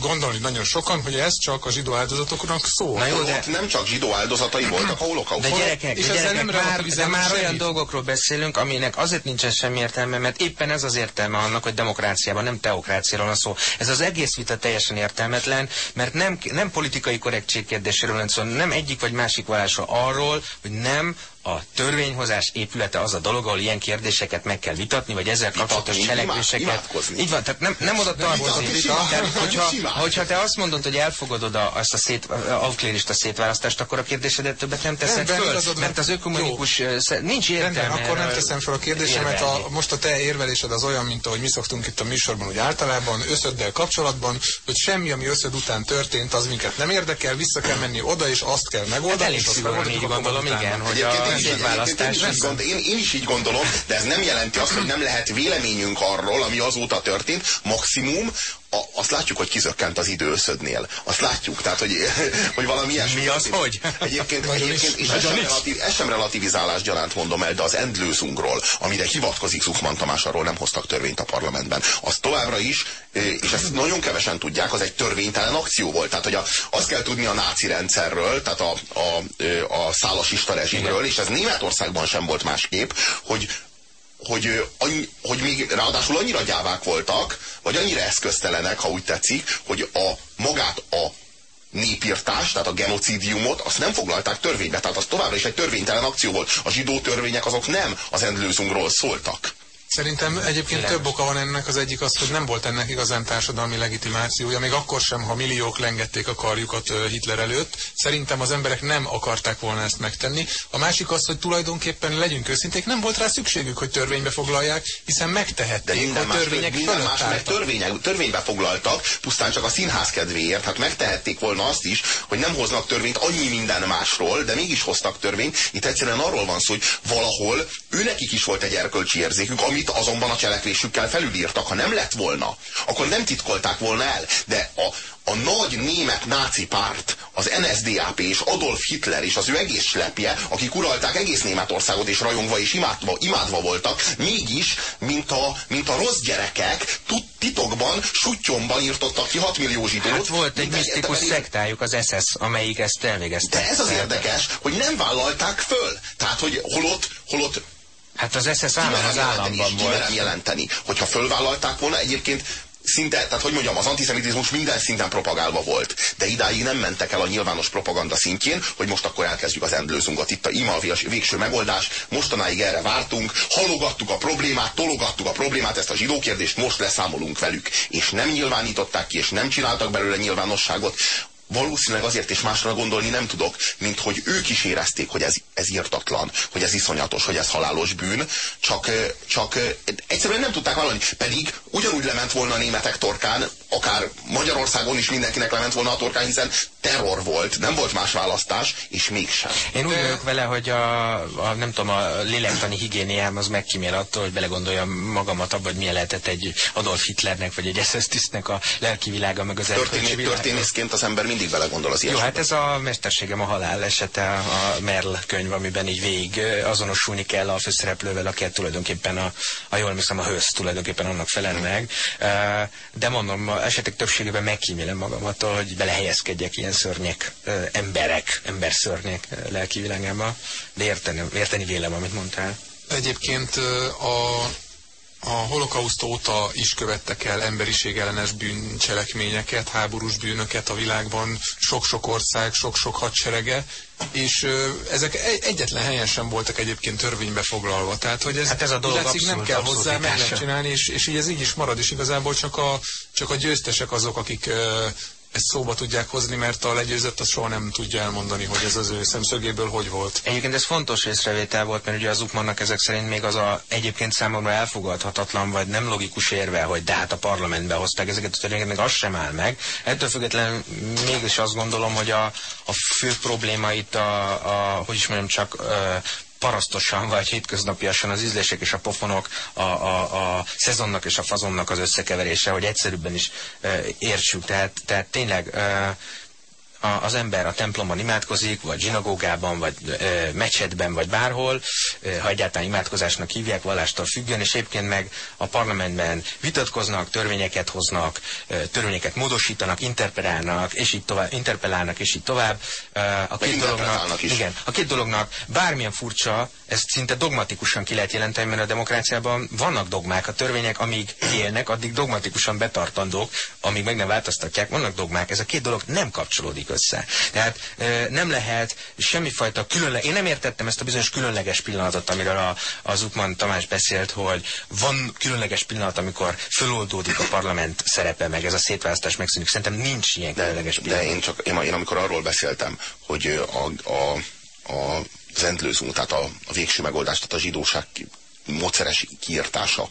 E: gondolni nagyon sokan, hogy ez csak a zsidó áldozatoknak szól.
B: Na jó, de nem csak zsidó áldozatai voltak a holokauszon.
A: De gyerekek, és de gyerekek, nem már, de már olyan dolgokról beszélünk, aminek azért nincsen semmi értelme, mert éppen ez az értelme annak, hogy demokráciában, nem teokráciáról van szó. Ez az egész vita teljesen értelmetlen, mert nem, nem politikai korrektség kérdéséről van szó, nem egyik vagy másik vallásról, arról, hogy nem a törvényhozás épülete az a dolog, ahol ilyen kérdéseket meg kell vitatni, vagy ezzel kapcsolatos cselekvéseket. Így van, tehát nem, nem oda tartozik. Hogyha, hogyha te azt mondod, hogy elfogadod a, azt a szét, avklérista szétválasztást, akkor a kérdésedet többet nem teszed nem, föl, nem, mert az ökumenikus nincs értelme.
E: Rendben, akkor nem teszem fel a kérdésemet. A, most a te érvelésed az olyan, mint ahogy mi szoktunk itt a műsorban, hogy általában összöddel kapcsolatban, hogy semmi, ami összöd után történt, az minket nem érdekel, vissza kell menni oda, és azt kell megoldani. Hát
A: elég szigorúan így gondolom, igen, hogy a
B: választás. Én, én, én, én is így gondolom, de ez nem jelenti azt, hogy nem lehet véleményünk arról, ami azóta történt. Maximum a, azt látjuk, hogy kizökkent az idő összödnél. Azt látjuk, tehát, hogy, hogy valami ilyesmi.
A: Mi az, hogy?
B: Egyébként, egyébként és ez sem, relatív, ez sem relativizálás gyanánt mondom el, de az endlőzungról, amire hivatkozik Zuchman Tamás, arról nem hoztak törvényt a parlamentben. Az továbbra is, és ezt nagyon kevesen tudják, az egy törvénytelen akció volt. Tehát, hogy a, azt kell tudni a náci rendszerről, tehát a, a, a szálasista rezsimről, és ez Németországban sem volt másképp, hogy hogy, hogy még ráadásul annyira gyávák voltak, vagy annyira eszköztelenek, ha úgy tetszik, hogy a magát a népírtást, tehát a genocidiumot, azt nem foglalták törvénybe. Tehát az továbbra is egy törvénytelen akció volt. A zsidó törvények azok nem az Endlőzungról szóltak.
E: Szerintem egyébként Világos. több oka van ennek. Az egyik az, hogy nem volt ennek igazán társadalmi legitimációja, még akkor sem, ha milliók lengették a karjukat Hitler előtt. Szerintem az emberek nem akarták volna ezt megtenni. A másik az, hogy tulajdonképpen legyünk őszinték, nem volt rá szükségük, hogy törvénybe foglalják, hiszen megtehették,
B: De
E: a törvények
B: más, minden más meg törvények, törvénybe foglaltak, pusztán csak a színház kedvéért. Hát megtehették volna azt is, hogy nem hoznak törvényt annyi minden másról, de mégis hoztak törvényt. Itt egyszerűen arról van szó, hogy valahol őnekik is volt egy erkölcsi érzékük, amit azonban a cselekvésükkel felülírtak. Ha nem lett volna, akkor nem titkolták volna el. De a, a nagy német náci párt, az NSDAP és Adolf Hitler és az ő egész slepje, akik uralták egész Németországot és rajongva és imádva, imádva voltak, mégis, mint a, mint a rossz gyerekek, titokban, sutyomban írtottak ki 6 millió zsidót.
A: Hát volt egy misztikus szektájuk, az SS, amelyik ezt elvégezte.
B: De ez az érdekes, hogy nem vállalták föl. Tehát, hogy holott, holott
A: Hát az SS állam az államban volt.
B: Kimerem jelenteni, hogyha fölvállalták volna, egyébként szinte, tehát hogy mondjam, az antiszemitizmus minden szinten propagálva volt. De idáig nem mentek el a nyilvános propaganda szintjén, hogy most akkor elkezdjük az endlőzunkat. Itt a ima a végső megoldás, mostanáig erre vártunk, halogattuk a problémát, tologattuk a problémát, ezt a zsidó kérdést, most leszámolunk velük. És nem nyilvánították ki, és nem csináltak belőle nyilvánosságot valószínűleg azért és másra gondolni nem tudok, mint hogy ők is érezték, hogy ez, ez írtatlan, hogy ez iszonyatos, hogy ez halálos bűn, csak, csak egyszerűen nem tudták vállalni. Pedig ugyanúgy lement volna a németek torkán, akár Magyarországon is mindenkinek lement volna a torkán, hiszen terror volt, nem volt más választás, és mégsem.
A: Én úgy vagyok vele, hogy a, a, nem tudom, a lélektani higiéniám az megkímél attól, hogy belegondoljam magamat abba, hogy milyen lehetett egy Adolf Hitlernek, vagy egy SS tisztnek a lelki világa, meg az
B: Történé, Történészként az ember mindig belegondol az
A: ilyen. Jó, hát ez a mesterségem a halál esete, a Merl könyv, amiben így végig azonosulni kell a főszereplővel, aki tulajdonképpen a, a jól hiszem a hősz tulajdonképpen annak felel meg. De mondom, esetek többségében megkímélem magam attól, hogy belehelyezkedjek ilyen szörnyek, emberek, emberszörnyek lelki világába, de érteni, érteni vélem, amit mondtál.
E: Egyébként a, a holokauszt óta is követtek el emberiség ellenes bűncselekményeket, háborús bűnöket a világban, sok-sok ország, sok-sok hadserege, és ezek egyetlen helyen sem voltak egyébként törvénybe foglalva. Tehát, hogy ez,
A: hát ez a dolog
E: abszolút, nem kell hozzá, meg lehet csinálni, és, és így ez így is marad, és igazából csak a, csak a győztesek azok, akik ezt szóba tudják hozni, mert a legyőzött az soha nem tudja elmondani, hogy ez az ő szemszögéből hogy volt.
A: Egyébként ez fontos észrevétel volt, mert ugye az Ukmannak ezek szerint még az a egyébként számomra elfogadhatatlan, vagy nem logikus érve, hogy de hát a parlamentbe hozták ezeket a törvényeket, még az sem áll meg. Ettől függetlenül mégis azt gondolom, hogy a, a fő probléma itt a, a hogy is mondjam, csak parasztosan vagy hétköznapiasan az ízlések és a pofonok, a, a, a szezonnak és a fazonnak az összekeverése, hogy egyszerűbben is e, értsük. Tehát, tehát tényleg e, a, az ember a templomban imádkozik, vagy zsinagógában, vagy e, mecsetben, vagy bárhol, e, ha egyáltalán imádkozásnak hívják, vallástól függően, és egyébként meg a parlamentben vitatkoznak, törvényeket hoznak, e, törvényeket módosítanak, interpelálnak, és így tovább, interpelálnak, és így tovább.
B: E, a két dolognak, is.
A: igen, a két dolognak bármilyen furcsa, ezt szinte dogmatikusan ki lehet jelenteni, mert a demokráciában vannak dogmák, a törvények, amíg élnek, addig dogmatikusan betartandók, amíg meg nem változtatják, vannak dogmák. Ez a két dolog nem kapcsolódik össze. Tehát nem lehet semmifajta különleges, én nem értettem ezt a bizonyos különleges pillanatot, amiről a, az Ukman Tamás beszélt, hogy van különleges pillanat, amikor föloldódik a parlament szerepe, meg ez a szétválasztás megszűnik. Szerintem nincs ilyen különleges pillanat.
B: De én csak, én, én amikor arról beszéltem, hogy a, a, a az endlőzunk, tehát a, a végső megoldás, tehát a zsidóság módszeres kiirtása,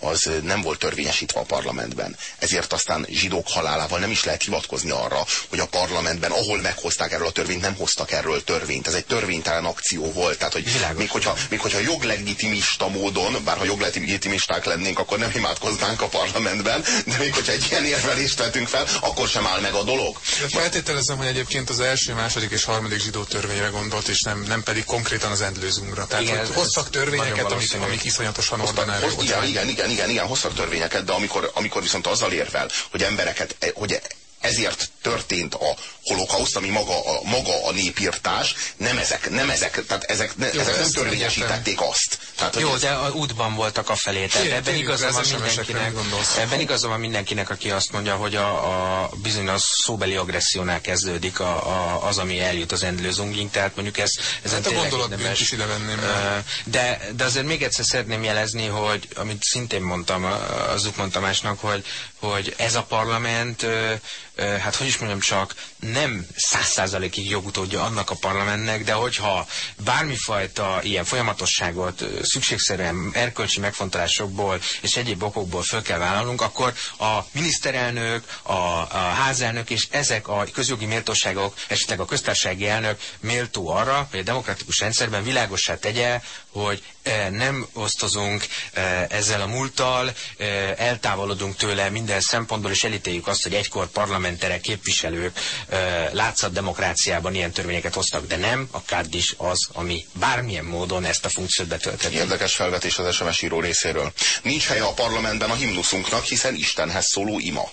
B: az nem volt törvényesítve a parlamentben. Ezért aztán zsidók halálával nem is lehet hivatkozni arra, hogy a parlamentben, ahol meghozták erről a törvényt, nem hoztak erről törvényt. Ez egy törvénytelen akció volt. Tehát, hogy még hogyha, még hogyha joglegitimista módon, bár ha joglegitimisták lennénk, akkor nem imádkoznánk a parlamentben, de még hogyha egy ilyen érvelést vetünk fel, akkor sem áll meg a dolog.
E: Feltételezem, hogy egyébként az első, második és harmadik zsidó törvényre gondolt, és nem, nem pedig konkrétan az endlőzungra. Tehát, igen, hogy hoztak törvényeket, amik, amik iszonyatosan ordinárius.
B: Igen, igen, igen, igen, igen, hoztak törvényeket, de amikor, amikor viszont azzal érvel, hogy embereket, hogy ezért történt a holokauszt, ami maga a, maga a népírtás, nem ezek, nem ezek, tehát ezek, ne, Jó, ezek nem törvényesítették azt. Tehát,
A: Jó, ez... de a útban voltak a felé, tehát Én, ebben igazam van mindenkinek, ebben igazam van mindenkinek, aki azt mondja, hogy a, a bizony a szóbeli agressziónál kezdődik a, a, az, ami eljut az endlőzunging, tehát mondjuk ez, ez
E: hát a gondolatbűnt is ide venném.
A: De, de azért még egyszer szeretném jelezni, hogy amit szintén mondtam az Zukman Tamásnak, hogy, hogy ez a parlament hát hogy is mondjam csak, nem száz százalékig jogutódja annak a parlamentnek, de hogyha bármifajta ilyen folyamatosságot szükségszerűen erkölcsi megfontolásokból és egyéb okokból föl kell vállalnunk, akkor a miniszterelnök, a, a házelnök és ezek a közjogi méltóságok, esetleg a köztársasági elnök méltó arra, hogy a demokratikus rendszerben világossá tegye, hogy nem osztozunk ezzel a múlttal, eltávolodunk tőle minden szempontból, és elítéljük azt, hogy egykor parlamenterek, képviselők látszat demokráciában ilyen törvényeket hoztak, de nem, a kárdis az, ami bármilyen módon ezt a funkciót betölteti.
B: Érdekes felvetés az SMS író részéről. Nincs helye a parlamentben a himnuszunknak, hiszen Istenhez szóló ima.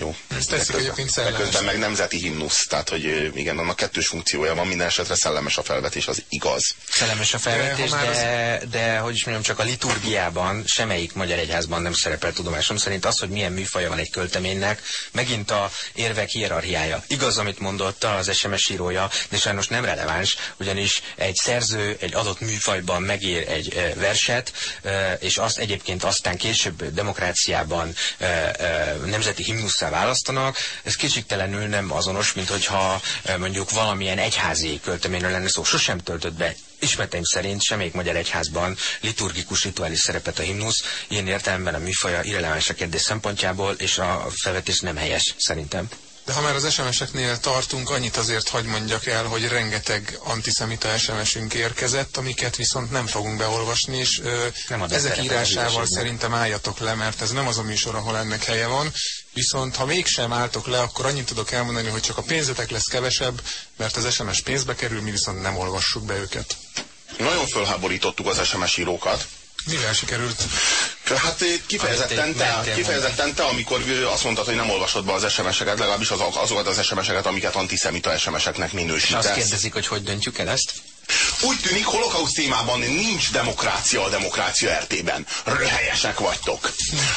B: Jó.
E: Ez tetszik egyébként szellemes.
B: Közben meg nemzeti himnusz, tehát hogy igen, annak kettős funkciója van, minden esetre szellemes a felvetés, az igaz.
A: Szellemes a felvetés, de, de, az... de hogy is mondjam, csak a liturgiában semmelyik magyar egyházban nem szerepel tudomásom szerint az, hogy milyen műfaja van egy költeménynek, megint a érvek hierarchiája. Igaz, amit mondott az SMS írója, de sajnos nem releváns, ugyanis egy szerző egy adott műfajban megír egy verset, és azt egyébként aztán később demokráciában nemzeti választanak, ez kicsiktelenül nem azonos, mint hogyha eh, mondjuk valamilyen egyházi költeményről lenne szó. Sosem töltött be ismereteim szerint semmelyik magyar egyházban liturgikus rituális szerepet a himnusz, ilyen értelemben a műfaja irreleváns a kérdés szempontjából, és a felvetés nem helyes szerintem.
E: De ha már az SMS-eknél tartunk, annyit azért hagy mondjak el, hogy rengeteg antiszemita SMS-ünk érkezett, amiket viszont nem fogunk beolvasni, és ö, ezek írásával szerintem álljatok le, mert ez nem az a műsor, ahol ennek helye van. Viszont ha mégsem álltok le, akkor annyit tudok elmondani, hogy csak a pénzetek lesz kevesebb, mert az SMS pénzbe kerül, mi viszont nem olvassuk be őket.
B: Nagyon fölháborítottuk az SMS írókat.
E: Mivel sikerült?
B: Hát kifejezetten te, kifejezetten te, amikor azt mondtad, hogy nem olvasod be az SMS-eket, legalábbis az, azokat az SMS-eket, amiket antiszemita SMS-eknek minősítesz.
A: És azt kérdezik, hogy hogy döntjük el ezt?
B: Úgy tűnik, holokauszt témában nincs demokrácia a demokrácia RT-ben. Röhelyesek vagytok.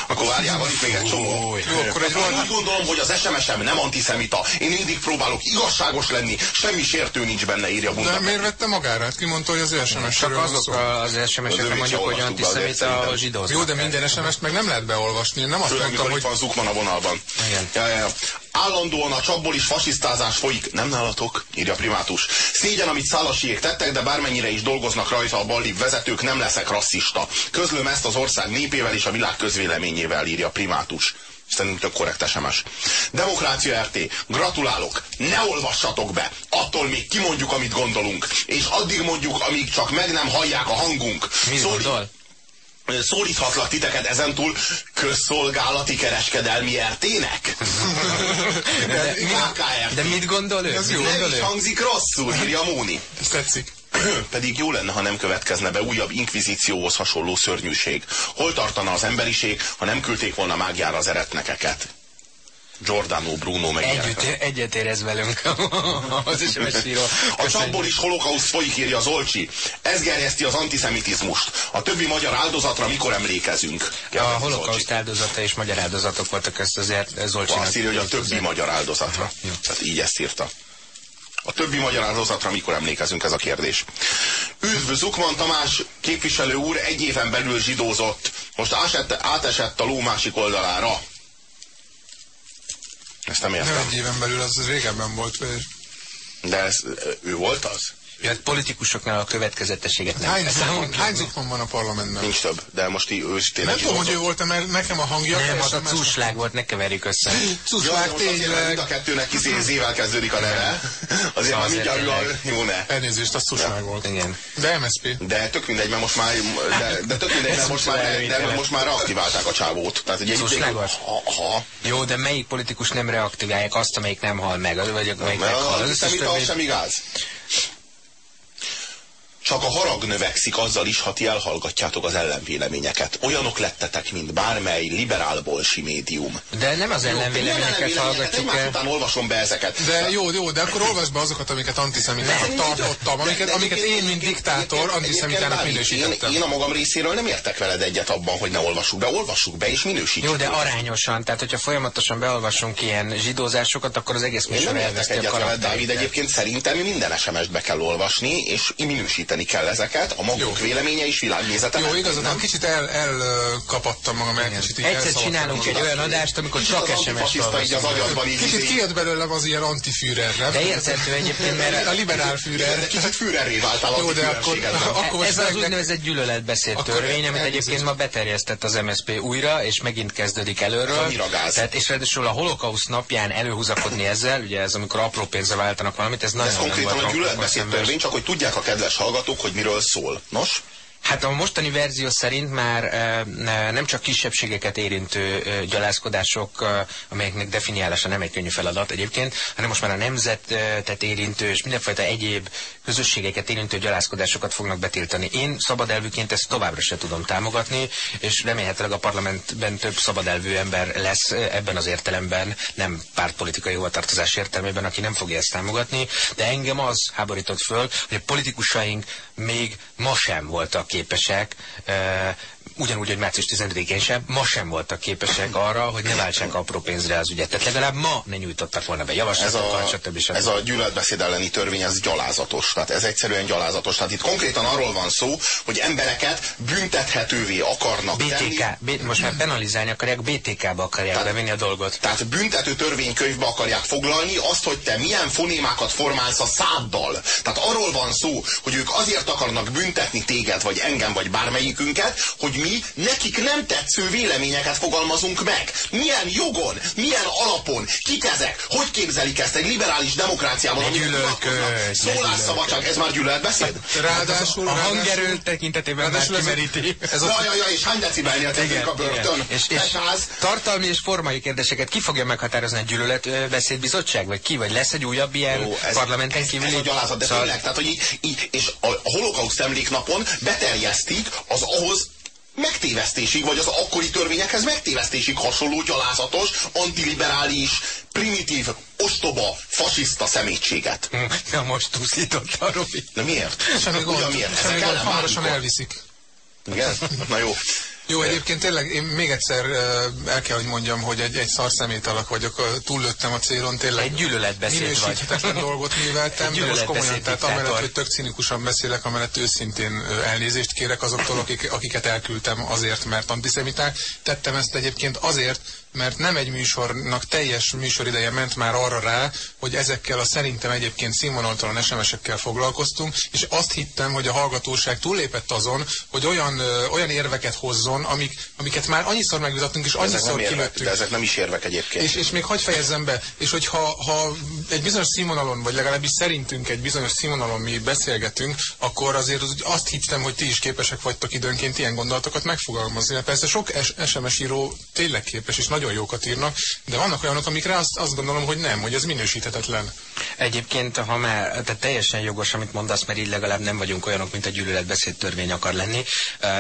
B: Akkor várjál, van itt még egy csomó. Jó, akkor egy Úgy gondolom, hogy az SMS-em nem antiszemita. Én mindig próbálok igazságos lenni, semmi sértő nincs benne, írja
E: Bunda. De miért vette magára? Hát ki mondta, hogy az sms
A: Csak azok az SMS-ek mondjuk, hogy antiszemita a zsidó.
E: Jó, de minden SMS-t meg nem lehet beolvasni. Én nem azt
B: Főleg, mondtam, hogy... van Zukman a vonalban. Igen. Ja, ja, ja. Állandóan a csapból is fasisztázás folyik. Nem nálatok, írja primátus. Szégyen, amit szálasiék tettek, de bármennyire is dolgoznak rajta a ballib vezetők, nem leszek rasszista. Közlöm ezt az ország népével és a világ közvéleményével, írja primátus. Szerintem tök korrekt SMS. Demokrácia RT, gratulálok, ne olvassatok be, attól még kimondjuk, amit gondolunk, és addig mondjuk, amíg csak meg nem hallják a hangunk.
A: Mi gondol?
B: Szólíthatlak titeket ezentúl közszolgálati kereskedelmi RT-nek?
A: De, de, de mit gondol ő?
B: Ez jó, nem is hangzik rosszul, írja Móni.
E: Ez tetszik.
B: Pedig jó lenne, ha nem következne be újabb inkvizícióhoz hasonló szörnyűség. Hol tartana az emberiség, ha nem küldték volna mágiára az eretnekeket? Giordano Bruno meg
A: Együtt, Egyet érez velünk az SMS író.
B: A csapból is holokauszt folyik, írja Zolcsi. Ez gerjeszti az antiszemitizmust. A többi magyar áldozatra mikor emlékezünk?
A: A holokauszt áldozata és magyar áldozatok voltak, ezt azért Zolcsi.
B: Azt írja, hogy a többi magyar áldozatra. Tehát így ezt írta. A többi magyar áldozatra mikor emlékezünk ez a kérdés? Üdv, Zukman Tamás képviselő úr egy éven belül zsidózott. Most átesett a ló másik oldalára. Ezt nem értem.
E: Nem egy éven belül, az régebben volt.
B: De ez, ő volt az?
A: Ja, politikusoknál a következetességet nem.
E: Hány
A: nem-
E: hány Zuckman van a parlamentben?
B: Nincs több, de most így őszintén
E: Nem tudom, hogy ő volt, mert nekem a hangja
A: Nem, az a cúslág volt, ne keverjük össze.
E: Cúslág,
B: Mind
E: tényleg.
B: a kettőnek izé zével kezdődik a neve. Azért már
A: azért
B: mindjárt ő a...
A: tényleg.
B: Jó, ne.
E: Elnézést, az cúslág volt.
A: Igen.
E: De MSP.
B: De tök mindegy, mert most már, de, de tök mindegy, mert most már, de, mert most már reaktiválták a csávót. Tehát, hogy
A: Szóslágot?
B: ha, ha,
A: Jó, de melyik politikus nem reaktiválják azt, amelyik nem hal meg, az- vagy amelyik meghal?
B: az
A: Az
B: az sem igaz. Csak a harag növekszik azzal is, ha ti elhallgatjátok az ellenvéleményeket. Olyanok lettetek, mint bármely liberál bolsi médium.
A: De nem az ellenvéleményeket hallgatjuk el.
B: után olvasom be ezeket.
E: De jó, jó, de akkor olvasd be azokat, amiket antiszemitának tartottam, amiket, amiket én, mint diktátor, antiszemitának minősítettem.
B: Én, én a magam részéről nem értek veled egyet abban, hogy ne olvassuk be. Olvassuk be és minősítsük.
A: Jó, de arányosan, tehát hogyha folyamatosan beolvasunk ilyen zsidózásokat, akkor az egész műsor elveszti a.
B: Dávid. Egyébként szerintem minden SMS-t be kell olvasni, és minősíteni kell ezeket. A magunk
E: Jó.
B: véleménye és világnézete.
E: Jó,
B: nem-
E: igazad, van, kicsit el, elkapattam magam, egy kicsit így
A: Egyszer csinálunk egy olyan adást, amikor csak SMS-t.
E: Kicsit kijött belőlem az ilyen antiführer, nem?
A: De érthető egyébként, mert
E: A liberál Führer.
B: Kicsit Führerré váltál
E: Jó, de akkor, akkor
A: ez az úgynevezett gyűlöletbeszéd törvény, amit egyébként ma beterjesztett az MSZP újra, és megint kezdődik
B: Ez
A: előről. Tehát, és ráadásul a holokauszt napján előhúzakodni ezzel, ugye ez amikor apró pénzre váltanak valamit, ez
B: Ez
A: nagyon nem
B: konkrétan a gyűlöletbeszéd törvény, csak hogy tudják a kedves hallgatók, hogy miről szól. Nos?
A: Hát a mostani verzió szerint már ne- nem csak kisebbségeket érintő gyalázkodások, amelyeknek definiálása nem egy könnyű feladat egyébként, hanem most már a nemzetet érintő és mindenfajta egyéb közösségeket érintő gyalázkodásokat fognak betiltani. Én szabadelvűként ezt továbbra se tudom támogatni, és remélhetőleg a parlamentben több szabadelvű ember lesz e, ebben az értelemben, nem pártpolitikai hovatartozás értelmében, aki nem fogja ezt támogatni, de engem az háborított föl, hogy a politikusaink még ma sem voltak képesek, e, ugyanúgy, hogy március 15-én sem, ma sem voltak képesek arra, hogy ne váltsák apró pénzre az ügyet. Tehát legalább ma ne nyújtottak volna be
B: Ez
A: javaslatokat,
B: a,
A: stb. stb.
B: ez a gyűlöletbeszéd elleni törvény, ez gyalázatos. Tehát ez egyszerűen gyalázatos. Tehát itt konkrétan arról van szó, hogy embereket büntethetővé akarnak tenni.
A: BTK, B, most már penalizálni akarják, BTK-ba akarják bevinni a dolgot.
B: Tehát büntető törvénykönyvbe akarják foglalni azt, hogy te milyen fonémákat formálsz a száddal. Tehát arról van szó, hogy ők azért akarnak büntetni téged, vagy engem, vagy bármelyikünket, hogy mi nekik nem tetsző véleményeket fogalmazunk meg. Milyen jogon, milyen alapon, kik ezek, hogy képzelik ezt egy liberális demokráciában,
A: ne
B: Szólásszabadság, ez már gyűlöletbeszéd?
E: Ráadásul,
A: A
E: ráadásul-
A: hangerő tekintetében
E: ráadásul a-
A: kimeríti.
E: ez a-
B: Ja, ja, ja, és hány decibelnél kezdődik a börtön?
A: És, és
B: Egyház?
A: tartalmi és formai kérdéseket ki fogja meghatározni a gyűlöletbeszédbizottság? Vagy ki? Vagy lesz egy újabb ilyen
B: Jó, ez,
A: parlamenten
B: ez,
A: kívüli?
B: ez a gyalázat, de
A: Szóval-
B: tényleg, tehát, hogy így, így, és a, a holokauszt emléknapon beterjesztik az ahhoz megtévesztésig, vagy az akkori törvényekhez megtévesztésig hasonló gyalázatos, antiliberális, primitív, ostoba, fasiszta szemétséget.
A: Hm, Na most túszított a Robi.
B: De miért?
E: Semmi
B: Ugyan
E: gond,
B: miért?
E: semmi gond, hamarosan elviszik.
B: Igen? Na jó.
E: Jó, egyébként tényleg én még egyszer el kell, hogy mondjam, hogy egy, egy szarszemét alak vagyok, túllőttem a célon, tényleg
A: Egy gyűlöletbeszéd vagy.
E: minősíthetetlen dolgot műveltem, de most komolyan, tehát amellett, hogy tök cinikusan beszélek, amellett őszintén elnézést kérek azoktól, akik, akiket elküldtem azért, mert antiszemiták. Tettem ezt egyébként azért, mert nem egy műsornak teljes műsorideje ment már arra rá, hogy ezekkel a szerintem egyébként színvonaltalan SMS-ekkel foglalkoztunk, és azt hittem, hogy a hallgatóság túllépett azon, hogy olyan, ö, olyan érveket hozzon, amik, amiket már annyiszor megvitattunk, és
B: Ezek
E: annyiszor
B: érvek,
E: kilőttünk.
B: de ezek nem is érvek egyébként.
E: És, és még hagyj fejezzem be, és hogyha ha egy bizonyos színvonalon, vagy legalábbis szerintünk egy bizonyos színvonalon mi beszélgetünk, akkor azért az, azt hittem, hogy ti is képesek vagytok időnként ilyen gondolatokat megfogalmazni. Persze sok SMS író tényleg képes, és nagyon jókat írnak, de vannak olyanok, amikre azt, azt gondolom, hogy nem, hogy ez minősíthetetlen.
A: Egyébként, ha már, tehát teljesen jogos, amit mondasz, mert így legalább nem vagyunk olyanok, mint a gyűlöletbeszéd törvény akar lenni,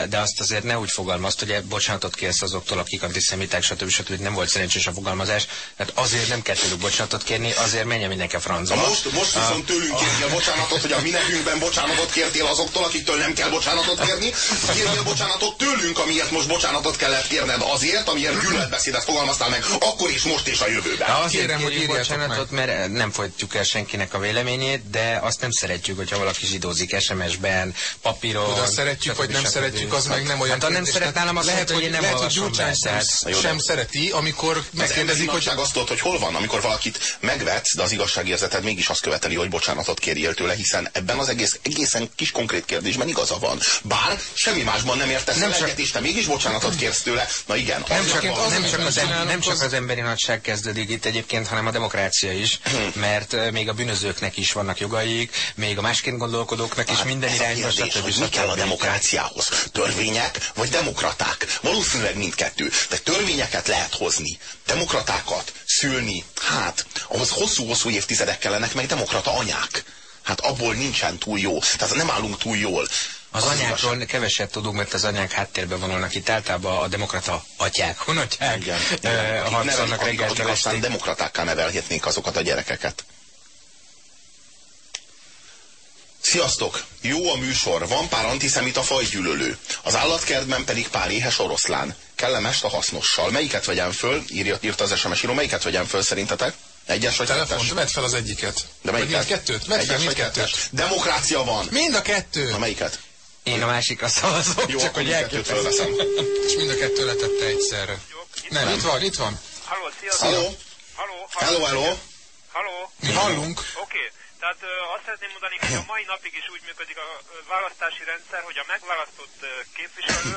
A: de azt azért ne úgy fogalmazt, hogy bocsánatot kérsz azoktól, akik antiszemiták, stb. stb. stb. nem volt szerencsés a fogalmazás, tehát azért nem kell tőlük bocsánatot kérni, azért menjen mindenki a francba.
B: Most, most viszont tőlünk kérjél bocsánatot, hogy a mi nevünkben bocsánatot kértél azoktól, akiktől nem kell bocsánatot kérni. Kérjél bocsánatot tőlünk, amiért most bocsánatot kellett kérned azért, amiért gyűlöletbeszédet fogalmaztál meg akkor és most és a jövőben.
A: De azért
E: Kérem, hogy
A: bocsánatot, mert nem folytjuk el senkinek a véleményét, de azt nem szeretjük, hogyha valaki zsidózik SMS-ben, papíron.
E: Azt szeretjük, vagy nem szeretjük, az meg nem olyan
A: Hát ha nem hát nálam azt
E: lehet,
A: hogy én nem
E: lehet, hogy
A: olvasom
E: Gyurcsány sem,
B: Na
E: szereti, amikor
B: Az
E: megkérdezik, hogy
B: azt tudod, hogy hol van, amikor valakit megvetsz, de az igazságérzeted mégis azt követeli, hogy bocsánatot kérjél tőle, hiszen ebben az egész, egészen kis konkrét kérdésben igaza van. Bár semmi másban nem értesz
A: Nem csak-
B: és te mégis bocsánatot kérsz tőle. Na igen,
A: Nem
B: az
A: csak,
E: az,
A: nem, csak az,
E: csinálunk,
A: nem csak
E: az-
A: emberi nagyság kezdődik itt egyébként, hanem a demokrácia is, mert eh, még a bűnözőknek is vannak jogaik, még a másként gondolkodóknak is
B: Hát
A: minden irányba, stb.
B: mi kell a demokráciához? Törvények vagy demokraták? Valószínűleg mindkettő. De törvényeket lehet hozni. Demokratákat szülni, hát ahhoz hosszú-hosszú évtizedek kellenek, meg demokrata anyák. Hát abból nincsen túl jó. Tehát nem állunk túl jól.
A: Az anyákról keveset tudunk, mert az anyák háttérbe vonulnak itt. Általában a demokrata atyák, honatyák
B: Igen,
A: eh,
B: igen. Akik
A: harcolnak reggeltől
B: akik aztán demokratákká nevelhetnék azokat a gyerekeket. Sziasztok! Jó a műsor, van pár antiszemita fajgyűlölő. Az állatkertben pedig pár éhes oroszlán. Kellemest a hasznossal. Melyiket vegyem föl? Írja, írta az SMS író. Melyiket vegyem föl szerintetek? Egyes vagy
E: telefont,
B: kettes?
E: vedd fel az egyiket.
B: De
E: Vagy
B: melyiket?
E: mindkettőt? Vedd fel mindkettőt.
B: kettes? Demokrácia van.
E: Mind a kettő!
B: Na melyiket?
A: Én a másikra szavazok,
B: Jó,
A: csak hogy elképesztő.
E: És mind a kettő letette egyszerre. Nem, itt van, itt van.
F: Halló, sziasztok!
B: Halló?
F: Halló,
B: Hello, hello.
F: Halló?
E: Mi hallunk.
F: Oké, tehát ö, azt szeretném mondani, hogy a mai napig is úgy működik a ö, választási rendszer, hogy a megválasztott ö, képviselő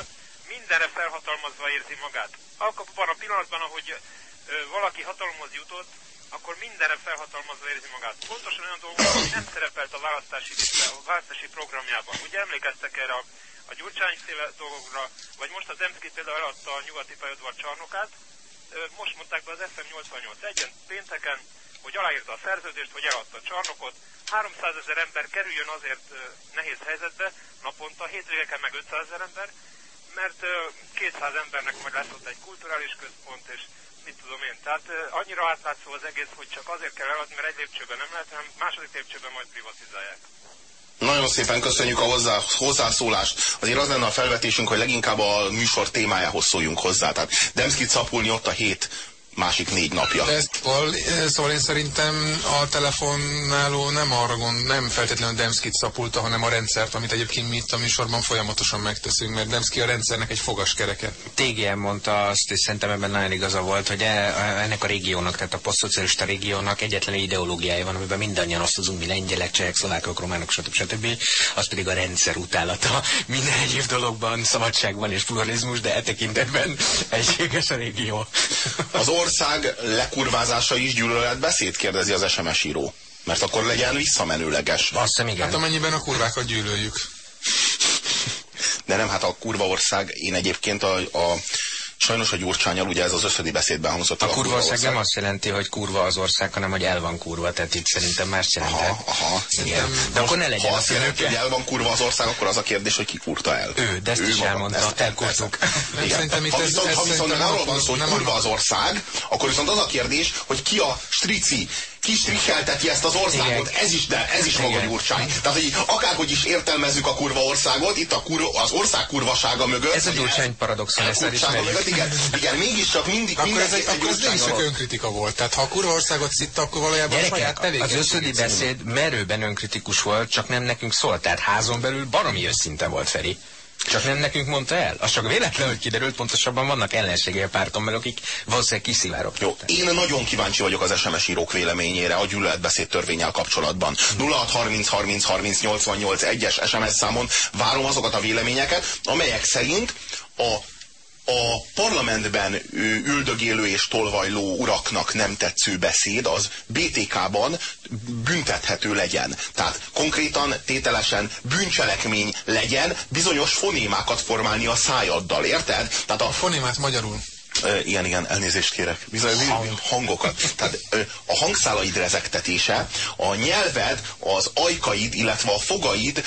F: mindenre felhatalmazva érzi magát. Akkor abban a pillanatban, ahogy ö, valaki hatalomhoz jutott, akkor mindenre felhatalmazva érzi magát. Pontosan olyan dolgok, ami nem szerepelt a választási, a választási programjában. Ugye emlékeztek erre a, a gyurcsányféle dolgokra, vagy most az Demszki például eladta a nyugati pályaudvar csarnokát, most mondták be az FM 88 egyen pénteken, hogy aláírta a szerződést, hogy eladta a csarnokot. 300 ezer ember kerüljön azért nehéz helyzetbe, naponta, hétvégeken meg 500 ezer ember, mert ö, 200 embernek majd lesz ott egy kulturális központ, és mit tudom én. Tehát annyira átlátszó az egész, hogy csak azért kell eladni, mert egy lépcsőben nem lehet, hanem második lépcsőben majd privatizálják.
B: Nagyon szépen köszönjük a hozzá, hozzászólást. Azért az lenne a felvetésünk, hogy leginkább a műsor témájához szóljunk hozzá. Tehát Demszkit szapulni ott a hét másik négy napja.
E: Ezt, val- szóval én szerintem a telefonáló nem arra gond, nem feltétlenül Demszkit szapulta, hanem a rendszert, amit egyébként mi itt a műsorban folyamatosan megteszünk, mert Demszki a rendszernek egy fogaskereke.
A: TGM mondta azt, és szerintem ebben nagyon igaza volt, hogy e- ennek a régiónak, tehát a posztszocialista régiónak egyetlen ideológiája van, amiben mindannyian osztozunk, mi lengyelek, csehek, szlovákok, románok, stb. stb. Az pedig a rendszer utálata. Minden egyéb dologban szabadságban és pluralizmus, de e tekintetben egységes a régió.
B: Az ország lekurvázása is gyűlöletbeszéd, kérdezi az SMS író. Mert akkor legyen visszamenőleges.
A: Azt hiszem, igen.
E: Hát amennyiben a kurvákat gyűlöljük.
B: De nem, hát a kurva ország, én egyébként a, a sajnos a gyurcsányal, ugye ez az összödi beszédben hangzott. el,
A: A kurva ország nem azt jelenti, hogy kurva az ország, hanem hogy el van kurva, tehát itt szerintem más jelenthet.
B: Aha, aha.
A: Igen. De akkor ne legyen
B: ha
A: a
B: azt jelenti, hogy el van kurva az ország, akkor az a kérdés, hogy ki kurta el.
A: Ő, de ezt is
B: maga.
A: elmondta,
B: Ezt-
A: elkurtuk.
E: Szerintem itt
B: ha
E: ez-
B: viszont,
E: ez
B: ha viszont nem arról van szó, hogy kurva az ország, akkor viszont az a kérdés, hogy ki a strici, ki strickelteti ezt az országot,
A: Igen.
B: ez is, de ez is maga gyurcsány. Tehát, hogy akárhogy is értelmezzük a kurva országot, itt a kurva, az ország kurvasága mögött.
A: Ez a gyurcsány paradoxon, ezt elismerjük.
B: Igen, igen, mégiscsak mindig,
E: Akkor ez, egy, akkor ez mégiscsak
B: alatt.
E: önkritika volt. Tehát ha a kurva országot szitta, akkor valójában a saját
A: Gyerekek, az összödi beszéd merőben önkritikus volt, csak nem nekünk szólt. Tehát házon belül baromi őszinte volt Feri. Csak nem nekünk mondta el. Az csak véletlenül kiderült, pontosabban vannak ellenségei a párton, aki valószínűleg kiszivárogtak.
B: Jó, én nagyon kíváncsi vagyok az SMS írók véleményére a gyűlöletbeszéd törvényel kapcsolatban. 0630 30 30 88 1-es SMS számon várom azokat a véleményeket, amelyek szerint a a parlamentben üldögélő és tolvajló uraknak nem tetsző beszéd az BTK-ban büntethető legyen. Tehát konkrétan, tételesen bűncselekmény legyen bizonyos fonémákat formálni a szájaddal, érted? Tehát a
E: Fonémát magyarul.
B: Igen, igen, elnézést kérek. Bizony, Hang. hangokat. Tehát a hangszálaid rezektetése, a nyelved, az ajkaid, illetve a fogaid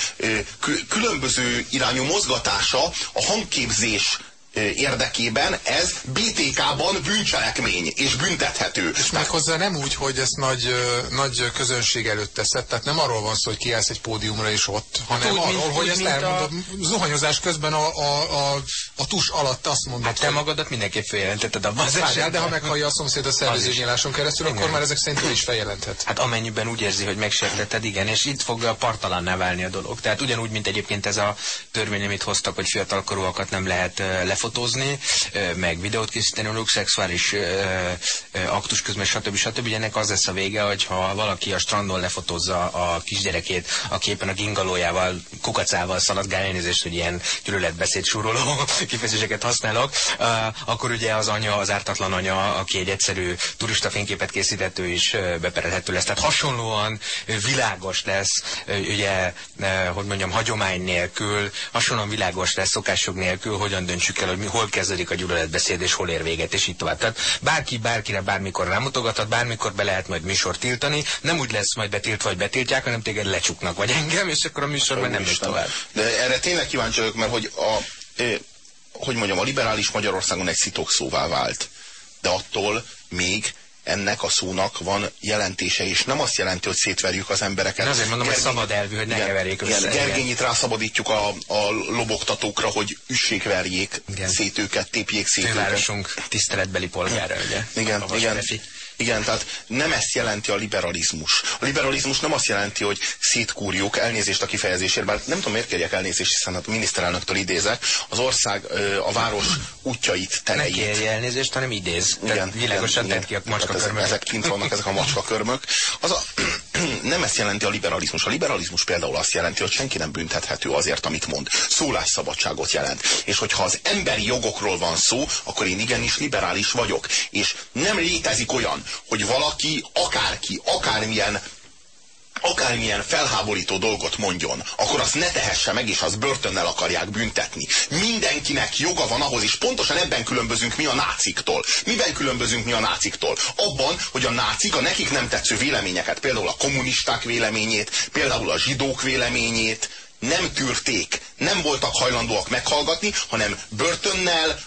B: különböző irányú mozgatása a hangképzés érdekében ez BTK-ban bűncselekmény és büntethető.
E: És méghozzá nem úgy, hogy ezt nagy, nagy közönség előtt teszed. Tehát nem arról van szó, hogy kiállsz egy pódiumra és ott, hanem
A: úgy,
E: arról,
A: mint-
E: hogy ezt
A: mint a-
E: elmondod. Zuhanyozás közben a, a, a, a tus alatt azt mondod,
A: Hát te
E: hogy
A: magadat mindenképp feljelentetted abban az
E: Várjál, de ha meghallja a szomszéd a szervezőnyíláson keresztül,
A: Igen.
E: akkor már ezek szerint ő is feljelenthet.
A: Hát amennyiben úgy érzi, hogy megsértetted, igen, és itt fog a partalanná válni a dolog. Tehát ugyanúgy, mint egyébként ez a törvény, amit hoztak, hogy fiatalkorúakat nem lehet ö, lefotózni, meg videót készíteni róluk, szexuális aktus közben, stb. stb. Ennek az lesz a vége, hogyha valaki a strandon lefotózza a kisgyerekét, aki éppen a gingalójával, kukacával szaladgál, elnézést, hogy ilyen gyűlöletbeszéd súroló kifejezéseket használok, akkor ugye az anya, az ártatlan anya, aki egy egyszerű turista fényképet készített, ő is beperelhető lesz. Tehát hasonlóan világos lesz, ugye, hogy mondjam, hagyomány nélkül, hasonlóan világos lesz szokások nélkül, hogyan döntsük el, hogy hol kezdődik a gyűlöletbeszéd, és hol ér véget, és így tovább. Tehát bárki bárkire bármikor rámutogathat, bármikor be lehet majd műsor tiltani, nem úgy lesz majd betiltva, vagy betiltják, hanem téged lecsuknak, vagy engem, és akkor a műsorban nem megy tovább.
B: De erre tényleg kíváncsi vagyok, mert hogy a, hogy mondjam, a liberális Magyarországon egy szitokszóvá vált. De attól még ennek a szónak van jelentése, és nem azt jelenti, hogy szétverjük az embereket.
A: De azért mondom, hogy szabad elvű, hogy ne igen, keverjék össze.
B: Igen, Gergényit rászabadítjuk a, a lobogtatókra, hogy üssékverjék szét őket, tépjék szét
A: Fővárosunk tiszteletbeli polgára, ugye?
B: Igen, igen. Refi. Igen, tehát nem ezt jelenti a liberalizmus. A liberalizmus nem azt jelenti, hogy szétkúrjuk elnézést a kifejezésért, bár nem tudom miért kérjek elnézést, hiszen a miniszterelnöktől idézek, az ország, a város útjait, tereit.
A: Ne kérje elnézést, hanem idéz. Igen, világosan tett ki a macskakörmök.
B: Ezek kint vannak, ezek a macskakörmök. Az a, nem ezt jelenti a liberalizmus. A liberalizmus például azt jelenti, hogy senki nem büntethető azért, amit mond. Szólásszabadságot jelent. És hogyha az emberi jogokról van szó, akkor én igenis liberális vagyok. És nem létezik olyan, hogy valaki, akárki, akármilyen akármilyen felháborító dolgot mondjon, akkor azt ne tehesse meg, és azt börtönnel akarják büntetni. Mindenkinek joga van ahhoz, és pontosan ebben különbözünk mi a náciktól. Miben különbözünk mi a náciktól? Abban, hogy a nácik a nekik nem tetsző véleményeket, például a kommunisták véleményét, például a zsidók véleményét, nem tűrték, nem voltak hajlandóak meghallgatni, hanem börtönnel,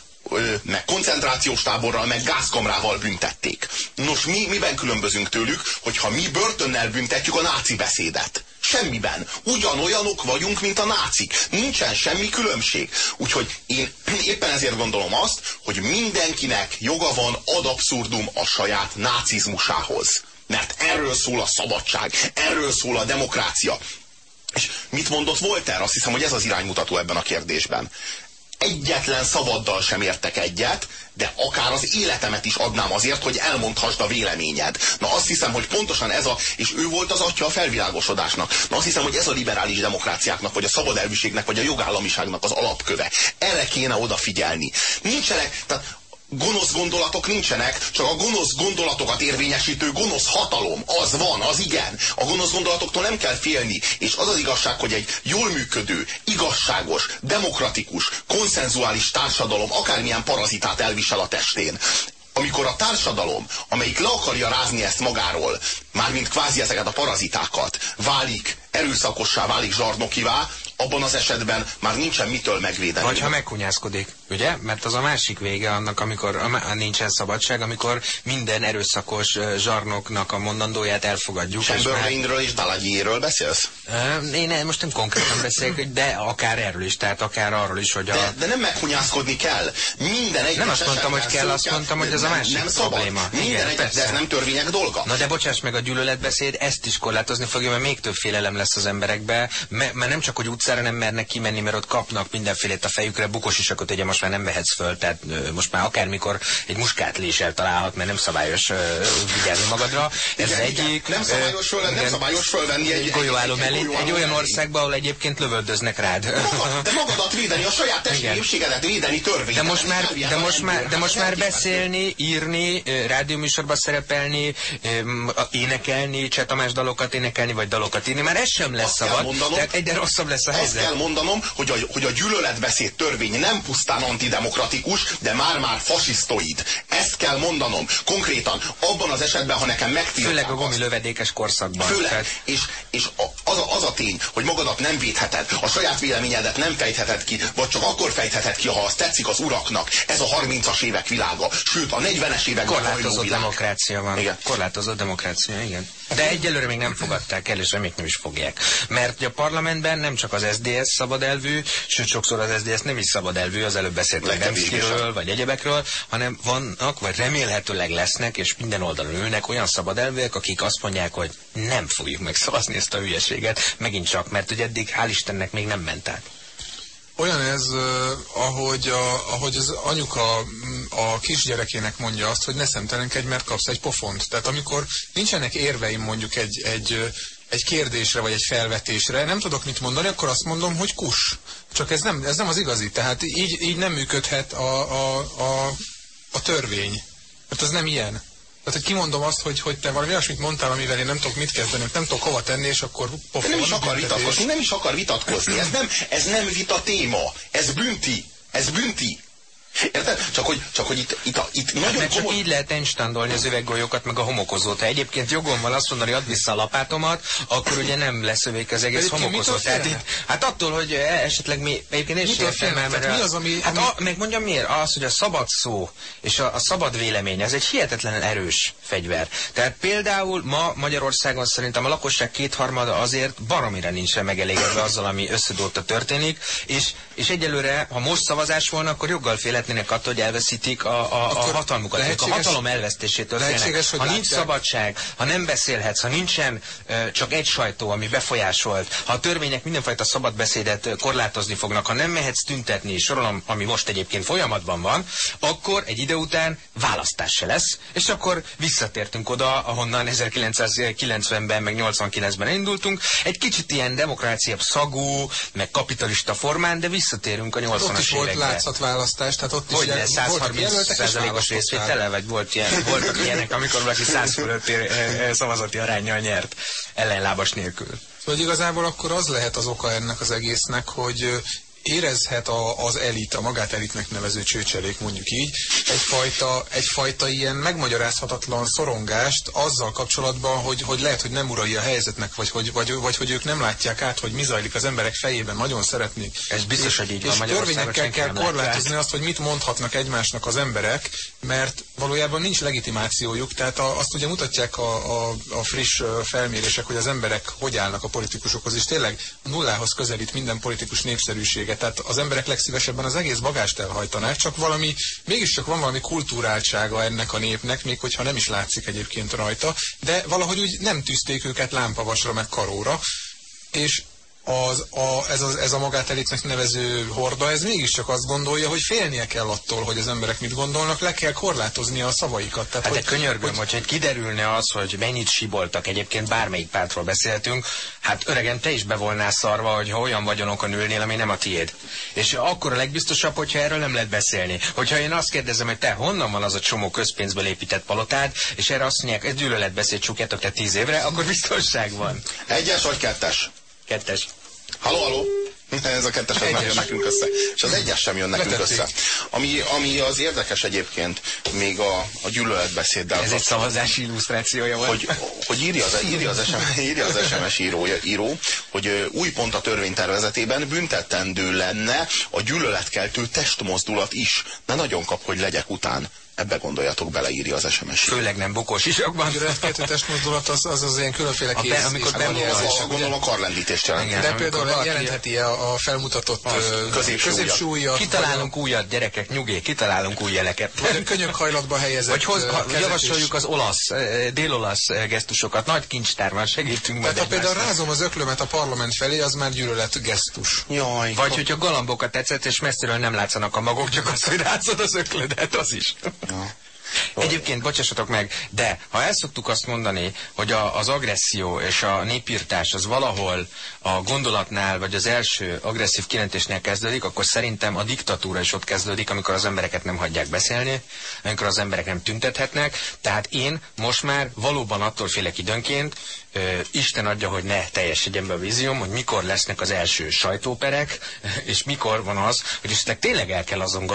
B: meg koncentrációs táborral, meg gázkamrával büntették. Nos, mi miben különbözünk tőlük, hogyha mi börtönnel büntetjük a náci beszédet? Semmiben. Ugyanolyanok vagyunk, mint a nácik. Nincsen semmi különbség. Úgyhogy én éppen ezért gondolom azt, hogy mindenkinek joga van ad abszurdum a saját nácizmusához. Mert erről szól a szabadság, erről szól a demokrácia. És mit mondott Voltaire? Azt hiszem, hogy ez az iránymutató ebben a kérdésben egyetlen szavaddal sem értek egyet, de akár az életemet is adnám azért, hogy elmondhassd a véleményed. Na azt hiszem, hogy pontosan ez a, és ő volt az atya a felvilágosodásnak. Na azt hiszem, hogy ez a liberális demokráciáknak, vagy a szabad elviségnek, vagy a jogállamiságnak az alapköve. Erre kéne odafigyelni. Nincsenek, tehát gonosz gondolatok nincsenek, csak a gonosz gondolatokat érvényesítő gonosz hatalom. Az van, az igen. A gonosz gondolatoktól nem kell félni. És az az igazság, hogy egy jól működő, igazságos, demokratikus, konszenzuális társadalom akármilyen parazitát elvisel a testén, amikor a társadalom, amelyik le akarja rázni ezt magáról, mármint kvázi ezeket a parazitákat, válik erőszakossá, válik zsarnokivá, abban az esetben már nincsen mitől megvédeni.
A: Vagy ha meghunyászkodik, ugye? Mert az a másik vége annak, amikor a, nincsen szabadság, amikor minden erőszakos zsarnoknak a mondandóját elfogadjuk.
B: Chamberlainről és Dalagyiéről beszélsz?
A: Én most nem konkrétan beszélek, de akár erről is, tehát akár arról is, hogy a...
B: De, de nem meghunyászkodni kell. Minden egy
A: Nem azt mondtam, hogy kell, azt mondtam, hogy ez a másik nem szabad. probléma.
B: Minden Igen, egy, de ez nem törvények dolga.
A: Na de bocsáss meg, a gyűlöletbeszéd ezt is korlátozni fogja, mert még több félelem lesz az emberekbe, mert nem csak, hogy utcára nem mernek kimenni, mert ott kapnak mindenfélét a fejükre, bukos isakot ugye most már nem vehetsz föl, tehát most már akármikor egy muskátlésel találhat, mert nem szabályos vigyázni magadra. Ez igen, egyik.
B: Nem szabályos, föl, nem szabályos fölvenni egy, egy
A: golyóálló mellé, egy, egy olyan országba, ahol egyébként lövöldöznek rád.
B: De magadat védeni, a saját testi épségedet védeni törvény.
A: De most már, de most már, de most már beszélni, írni, rádióműsorba szerepelni, énekelni, Csetamás dalokat énekelni, vagy dalokat írni, már ez sem lesz szabad. Tehát egyre rosszabb lesz a helyzet
B: kell mondanom, hogy a, hogy a gyűlöletbeszéd törvény nem pusztán antidemokratikus, de már-már fasisztoid. Ezt kell mondanom. Konkrétan, abban az esetben, ha nekem megtiltják
A: Főleg a gomilövedékes korszakban.
B: Főleg, tehát... és, és az, a, az a tény, hogy magadat nem védheted, a saját véleményedet nem fejtheted ki, vagy csak akkor fejtheted ki, ha az tetszik az uraknak. Ez a 30-as évek világa. Sőt, a 40-es évek
A: Korlátozott demokrácia van. Igen. Korlátozott demokrácia, igen. De egyelőre még nem fogadták el, és reméljük nem is fogják. Mert a parlamentben nem csak az SZDSZ szabad elvű, sőt sokszor az SZDSZ nem is szabad elvű, az előbb beszéltek Demszkiről, vagy egyebekről, hanem vannak, vagy remélhetőleg lesznek, és minden oldalon ülnek olyan szabad elvűek, akik azt mondják, hogy nem fogjuk megszavazni ezt a hülyeséget, megint csak, mert hogy eddig hál' Istennek még nem ment át.
E: Olyan ez, ahogy, a, ahogy az anyuka a kisgyerekének mondja azt, hogy ne szemtelenkedj, mert kapsz egy pofont. Tehát amikor nincsenek érveim mondjuk egy, egy, egy kérdésre vagy egy felvetésre, nem tudok mit mondani, akkor azt mondom, hogy kus. Csak ez nem, ez nem az igazi. Tehát így, így nem működhet a, a, a, a törvény. Mert az nem ilyen. Tehát, hogy kimondom azt, hogy, hogy te valami olyasmit mondtál, amivel én nem tudok mit kezdeni, nem tudok hova tenni, és akkor
B: pofon. Nem is akar vitatkozni, nem is akar vitatkozni. Ez nem, ez nem vita téma. Ez bünti. Ez bünti. Érted? Csak hogy, csak hogy itt, itt, itt hát nagyon
A: mert csak így lehet enstandolni az üveggolyókat, meg a homokozót. Ha egyébként jogom van azt mondani, add vissza a lapátomat, akkor ugye nem lesz övék az egész homokozó. Itt, hát attól, hogy esetleg mi, egyébként én sem értem el, mert
E: mi az, ami,
A: hát ami... A, megmondjam miért? Az, hogy a szabad szó és a, a szabad vélemény, ez egy hihetetlen erős fegyver. Tehát például ma Magyarországon szerintem a lakosság kétharmada azért baromira nincsen megelégedve azzal, ami összedolta történik, és, és egyelőre, ha most szavazás volna, akkor joggal fél félhetnének attól, hogy elveszítik a, a, a hatalmukat. A hatalom elvesztésétől félnek. Ha nincs szabadság, ha nem beszélhetsz, ha nincsen uh, csak egy sajtó, ami befolyásolt, ha a törvények mindenfajta szabad beszédet korlátozni fognak, ha nem mehetsz tüntetni, sorolom, ami most egyébként folyamatban van, akkor egy ide után választás se lesz, és akkor visszatértünk oda, ahonnan 1990-ben, meg 89-ben indultunk, egy kicsit ilyen demokrácia szagú, meg kapitalista formán, de visszatérünk a 80-as évekbe. Ott is volt
E: látszatválasztás, tehát ott is
A: hogy ilyen, 130 százalékos részvétele, vagy volt ilyen, voltak ilyenek, amikor valaki 100 fölötti szavazati arányjal nyert, ellenlábas nélkül.
E: Szóval igazából akkor az lehet az oka ennek az egésznek, hogy érezhet a, az elit, a magát elitnek nevező csőcselék mondjuk így, egyfajta, egyfajta ilyen megmagyarázhatatlan szorongást azzal kapcsolatban, hogy, hogy lehet, hogy nem urai a helyzetnek, vagy hogy, vagy, vagy hogy ők nem látják át, hogy mi zajlik az emberek fejében, nagyon szeretnék.
A: Ez biztos, hogy így van.
E: És törvényekkel kell korlátozni azt, hogy mit mondhatnak egymásnak az emberek, mert valójában nincs legitimációjuk, tehát a, azt ugye mutatják a, a, a friss felmérések, hogy az emberek hogy állnak a politikusokhoz, és tényleg nullához közelít minden politikus népszerűsége. Tehát az emberek legszívesebben az egész bagást elhajtanák, csak valami, mégiscsak van valami kultúráltsága ennek a népnek, még hogyha nem is látszik egyébként rajta, de valahogy úgy nem tűzték őket lámpavasra meg karóra, és az, a, ez, a, ez a magát elitnek nevező horda, ez mégiscsak azt gondolja, hogy félnie kell attól, hogy az emberek mit gondolnak, le kell korlátozni a szavaikat.
A: Tehát, hát hogy, de könyörgöm, hogy, hogyha kiderülne az, hogy mennyit siboltak, egyébként bármelyik pártról beszéltünk, hát öregen te is be volnál szarva, hogy ha olyan vagyonokon ülnél, ami nem a tiéd. És akkor a legbiztosabb, hogyha erről nem lehet beszélni. Hogyha én azt kérdezem, hogy te honnan van az a csomó közpénzből épített palotád, és erre azt mondják, ez gyűlöletbeszéd csukjátok te tíz évre, akkor biztonság van.
B: Egyes vagy kettes?
A: Kettes.
B: Halló, halló? Ez a kettes az nem jön nekünk össze. És az egyes sem jön nekünk Letették. össze. Ami, ami az érdekes egyébként, még a, a gyűlöletbeszéddel.
A: Ez egy szavazási illusztrációja volt.
B: Hogy, hogy írja, az, írja, az SMS, írja az SMS író, író, hogy új pont a törvénytervezetében büntetendő lenne a gyűlöletkeltő testmozdulat is. Ne nagyon kap, hogy legyek után. Ebbe gondoljatok bele, írja az SMS.
A: Főleg nem bukós isakban.
E: A testmozdulat az, az az ilyen különféle kész. Be,
B: amikor bemutatja, gondolom a karlendítést jelent.
E: De például jelentheti a, a felmutatott középsúlyat.
A: Kitalálunk újat, gyerekek, nyugé, kitalálunk új jeleket.
E: Vagy könyökhajlatba helyezett
A: Vagy hoz, javasoljuk az olasz, dél-olasz gesztusokat. Nagy kincstár van, segítünk
E: Tehát ha például rázom az öklömet a parlament felé, az már gyűlölet gesztus.
A: Jaj. Vagy hogyha galambokat tetszett, és messziről nem látszanak a magok, csak azt, hogy rázod az öklödet, az is. Egyébként, bocsássatok meg, de ha el szoktuk azt mondani, hogy a, az agresszió és a népírtás az valahol a gondolatnál, vagy az első agresszív kijelentésnél kezdődik, akkor szerintem a diktatúra is ott kezdődik, amikor az embereket nem hagyják beszélni, amikor az emberek nem tüntethetnek. Tehát én most már valóban attól félek időnként, Isten adja, hogy ne teljesedjen be a vízióm, hogy mikor lesznek az első sajtóperek, és mikor van az, hogy esetleg tényleg el kell azon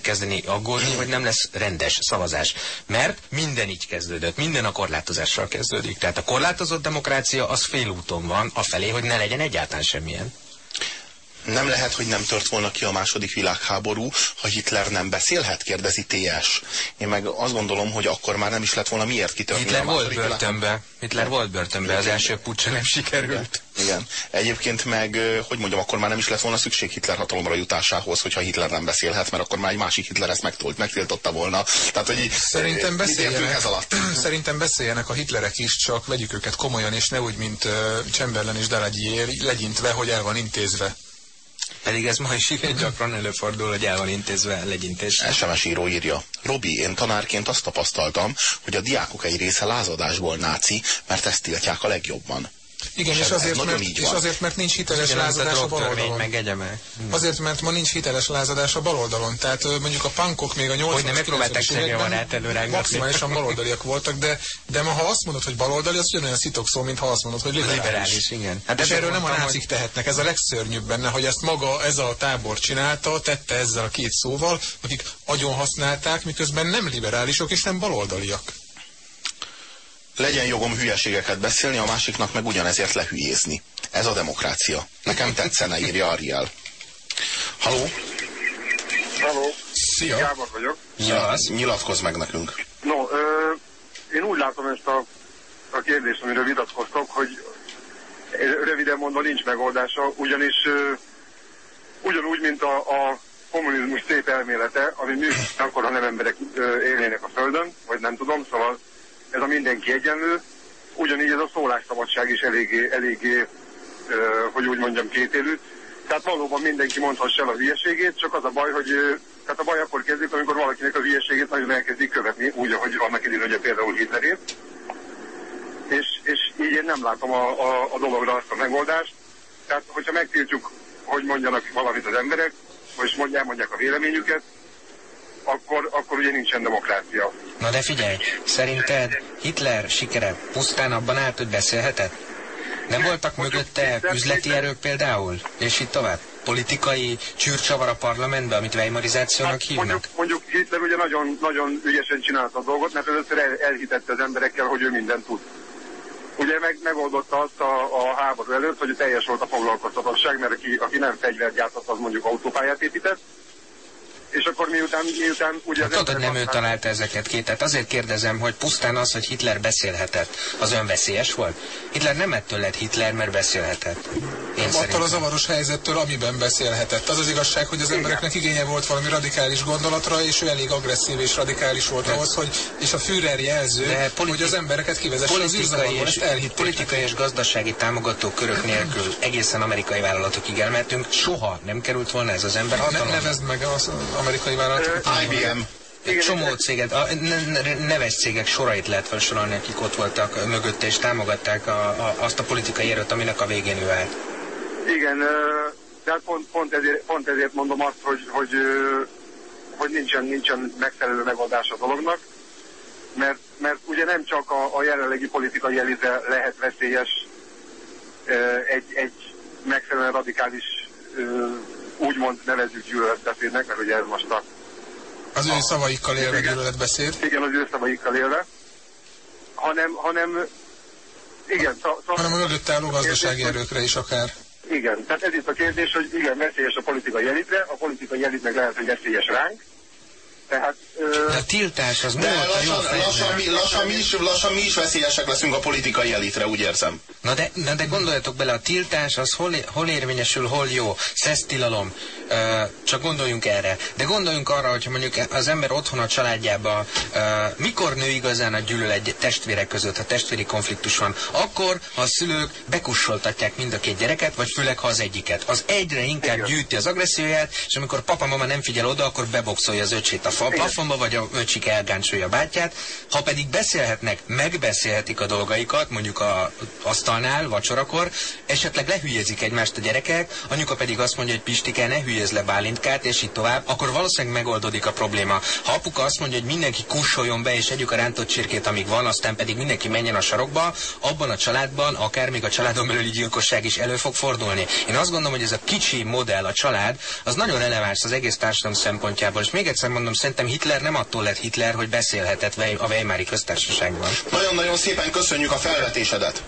A: kezdeni aggódni, hogy nem lesz rendes szavazás. Mert minden így kezdődött, minden a korlátozással kezdődik. Tehát a korlátozott demokrácia az félúton van, afelé, hogy ne legyen egyáltalán semmilyen
B: nem lehet, hogy nem tört volna ki a második világháború, ha Hitler nem beszélhet, kérdezi TS. Én meg azt gondolom, hogy akkor már nem is lett volna miért kitörni
A: Hitler
B: a
A: volt börtönbe. Hitler volt börtönbe, az első pucsa nem sikerült.
B: Igen. Igen. Egyébként meg, hogy mondjam, akkor már nem is lett volna szükség Hitler hatalomra jutásához, hogyha Hitler nem beszélhet, mert akkor már egy másik Hitler ezt megtolt, megtiltotta volna. Tehát, hogy
E: Szerintem beszéljenek, ez alatt? Szerintem beszéljenek a Hitlerek is, csak vegyük őket komolyan, és ne úgy, mint Chamberlain és Daladier legyintve, hogy el van intézve.
A: Pedig ez ma is igen gyakran előfordul, hogy el van intézve legyintés.
B: SMS író írja. Robi, én tanárként azt tapasztaltam, hogy a diákok egy része lázadásból náci, mert ezt tiltják a legjobban.
E: Igen, és,
B: ez
E: azért, mert, és azért, mert nincs hiteles lázadás a baloldalon.
A: meg egyemek.
E: Azért, mert ma nincs hiteles lázadás a baloldalon. Tehát mondjuk a punkok még a 80
A: Hogy nem megpróbálták szegővarát előrángatni.
E: maximálisan baloldaliak voltak, de, de ma ha azt mondod, hogy baloldali, az ugyanolyan szitok szó, mint ha azt mondod, hogy liberális.
A: Liberális, igen.
E: Hát és
A: ezért
E: erről nem a nácik tehetnek, ez a legszörnyűbb benne, hogy ezt maga ez a tábor csinálta, tette ezzel a két szóval, akik agyon használták, miközben nem liberálisok és nem baloldaliak.
B: Legyen jogom hülyeségeket beszélni, a másiknak meg ugyanezért lehülyézni. Ez a demokrácia. Nekem tetszene, írja Ariel. Haló?
G: Hello,
E: Szia!
G: Gábor vagyok.
A: Javasz.
B: Nyilatkozz meg nekünk.
G: No, ö, én úgy látom ezt a, a kérdést, amiről vitatkoztok, hogy röviden mondva nincs megoldása, ugyanis ö, ugyanúgy, mint a, a kommunizmus szép elmélete, ami működik akkor, ha nem emberek ö, élnének a Földön, vagy nem tudom, szóval ez a mindenki egyenlő, ugyanígy ez a szólásszabadság is eléggé, eléggé hogy úgy mondjam, kétélű. Tehát valóban mindenki mondhassa el a hülyeségét, csak az a baj, hogy tehát a baj akkor kezdik, amikor valakinek a hülyeségét nagyon elkezdik követni, úgy, ahogy annak idén ugye például Hitlerét. És, és így én nem látom a, a, a dologra azt a megoldást. Tehát, hogyha megtiltjuk, hogy mondjanak valamit az emberek, és mondják, mondják a véleményüket, akkor, akkor ugye nincsen demokrácia.
A: Na de figyelj, szerinted Hitler sikere pusztán abban állt, hogy beszélhetett? Nem voltak mögötte üzleti erők például? És így tovább? Politikai csűrcsavar a parlamentbe, amit weimarizációnak hívnak?
G: mondjuk, mondjuk Hitler ugye nagyon, nagyon ügyesen csinálta a dolgot, mert először el, elhitette az emberekkel, hogy ő mindent tud. Ugye meg, megoldotta azt a, a háború előtt, hogy teljes volt a foglalkoztatottság, mert aki, aki nem fegyvert gyártott, az mondjuk autópályát épített. És akkor miután, miután ugye...
A: Hát tudod, hogy nem ő találta ezeket ki. Tehát azért kérdezem, hogy pusztán az, hogy Hitler beszélhetett, az önveszélyes volt? Hitler nem ettől lett Hitler, mert beszélhetett. Én
E: Attól a zavaros helyzettől, amiben beszélhetett. Az az igazság, hogy az embereknek igénye volt valami radikális gondolatra, és ő elég agresszív és radikális volt ahhoz, hogy, és a Führer jelző,
A: De politi-
E: hogy az embereket kivezesse az
A: politikai
E: űrzavarból,
A: és,
E: ezt elhitték.
A: politikai és gazdasági támogató körök nélkül egészen amerikai vállalatokig elmentünk, soha nem került volna ez az ember
E: Ne,
A: hatalomra.
E: nevezd meg az amerikai vállalatokat.
B: IBM.
A: Egy csomó céget, a ne- ne- neves cégek sorait lehet felsorolni, akik ott voltak mögötte, és támogatták a, a, azt a politikai erőt, aminek a végén ő állt.
G: Igen, de hát pont, pont, ezért, pont ezért mondom azt, hogy, hogy, hogy nincsen, nincsen megfelelő megoldás a dolognak, mert, mert ugye nem csak a, a jelenlegi politikai elitre lehet veszélyes egy, egy megfelelően radikális, úgymond nevezzük gyűlöletbeszédnek, mert ugye ez most a,
E: Az ő szavaikkal élve gyűlöletbeszéd.
G: igen, az ő szavaikkal élve, hanem, hanem igen, szó, szó,
E: hanem a mögötte álló gazdasági erőkre is akár.
G: Igen, tehát ez itt a kérdés, hogy igen, veszélyes a politikai elitre, a politikai elit meg lehet, hogy veszélyes ránk. Tehát, ö,
A: De a tiltás az jó
B: lassan, lassan, mi, lassan, mi is, lassan mi is veszélyesek leszünk a politikai elitre, úgy érzem.
A: Na de, na de gondoljatok bele, a tiltás az hol, hol érvényesül, hol jó, szesztilalom, ö, csak gondoljunk erre. De gondoljunk arra, hogyha mondjuk az ember otthon a családjába, ö, mikor nő igazán a gyűlöl egy testvérek között, ha testvéri konfliktus van? Akkor, ha a szülők bekussoltatják mind a két gyereket, vagy főleg ha az egyiket. Az egyre inkább gyűjti az agresszióját, és amikor papa-mama nem figyel oda, akkor beboxolja az öcsét a fa- plafonba, vagy a öcsik elgáncsolja a bátyját. Ha pedig beszélhetnek, megbeszélhetik a dolgaikat, mondjuk a asztalnál, vacsorakor, esetleg lehülyezik egymást a gyerekek, anyuka pedig azt mondja, hogy Pistike, ne hülyezz le Bálintkát, és így tovább, akkor valószínűleg megoldódik a probléma. Ha apuka azt mondja, hogy mindenki kussoljon be, és együk a rántott csirkét, amíg van, aztán pedig mindenki menjen a sarokba, abban a családban, akár még a családon belüli gyilkosság is elő fog fordulni. Én azt gondolom, hogy ez a kicsi modell, a család, az nagyon releváns az egész társadalom szempontjából. És még egyszer mondom, szerintem Hitler nem attól lett Hitler, hogy beszélhetett a Weimári köztársaságban.
B: Nagyon-nagyon szépen köszönjük a felvetésedet.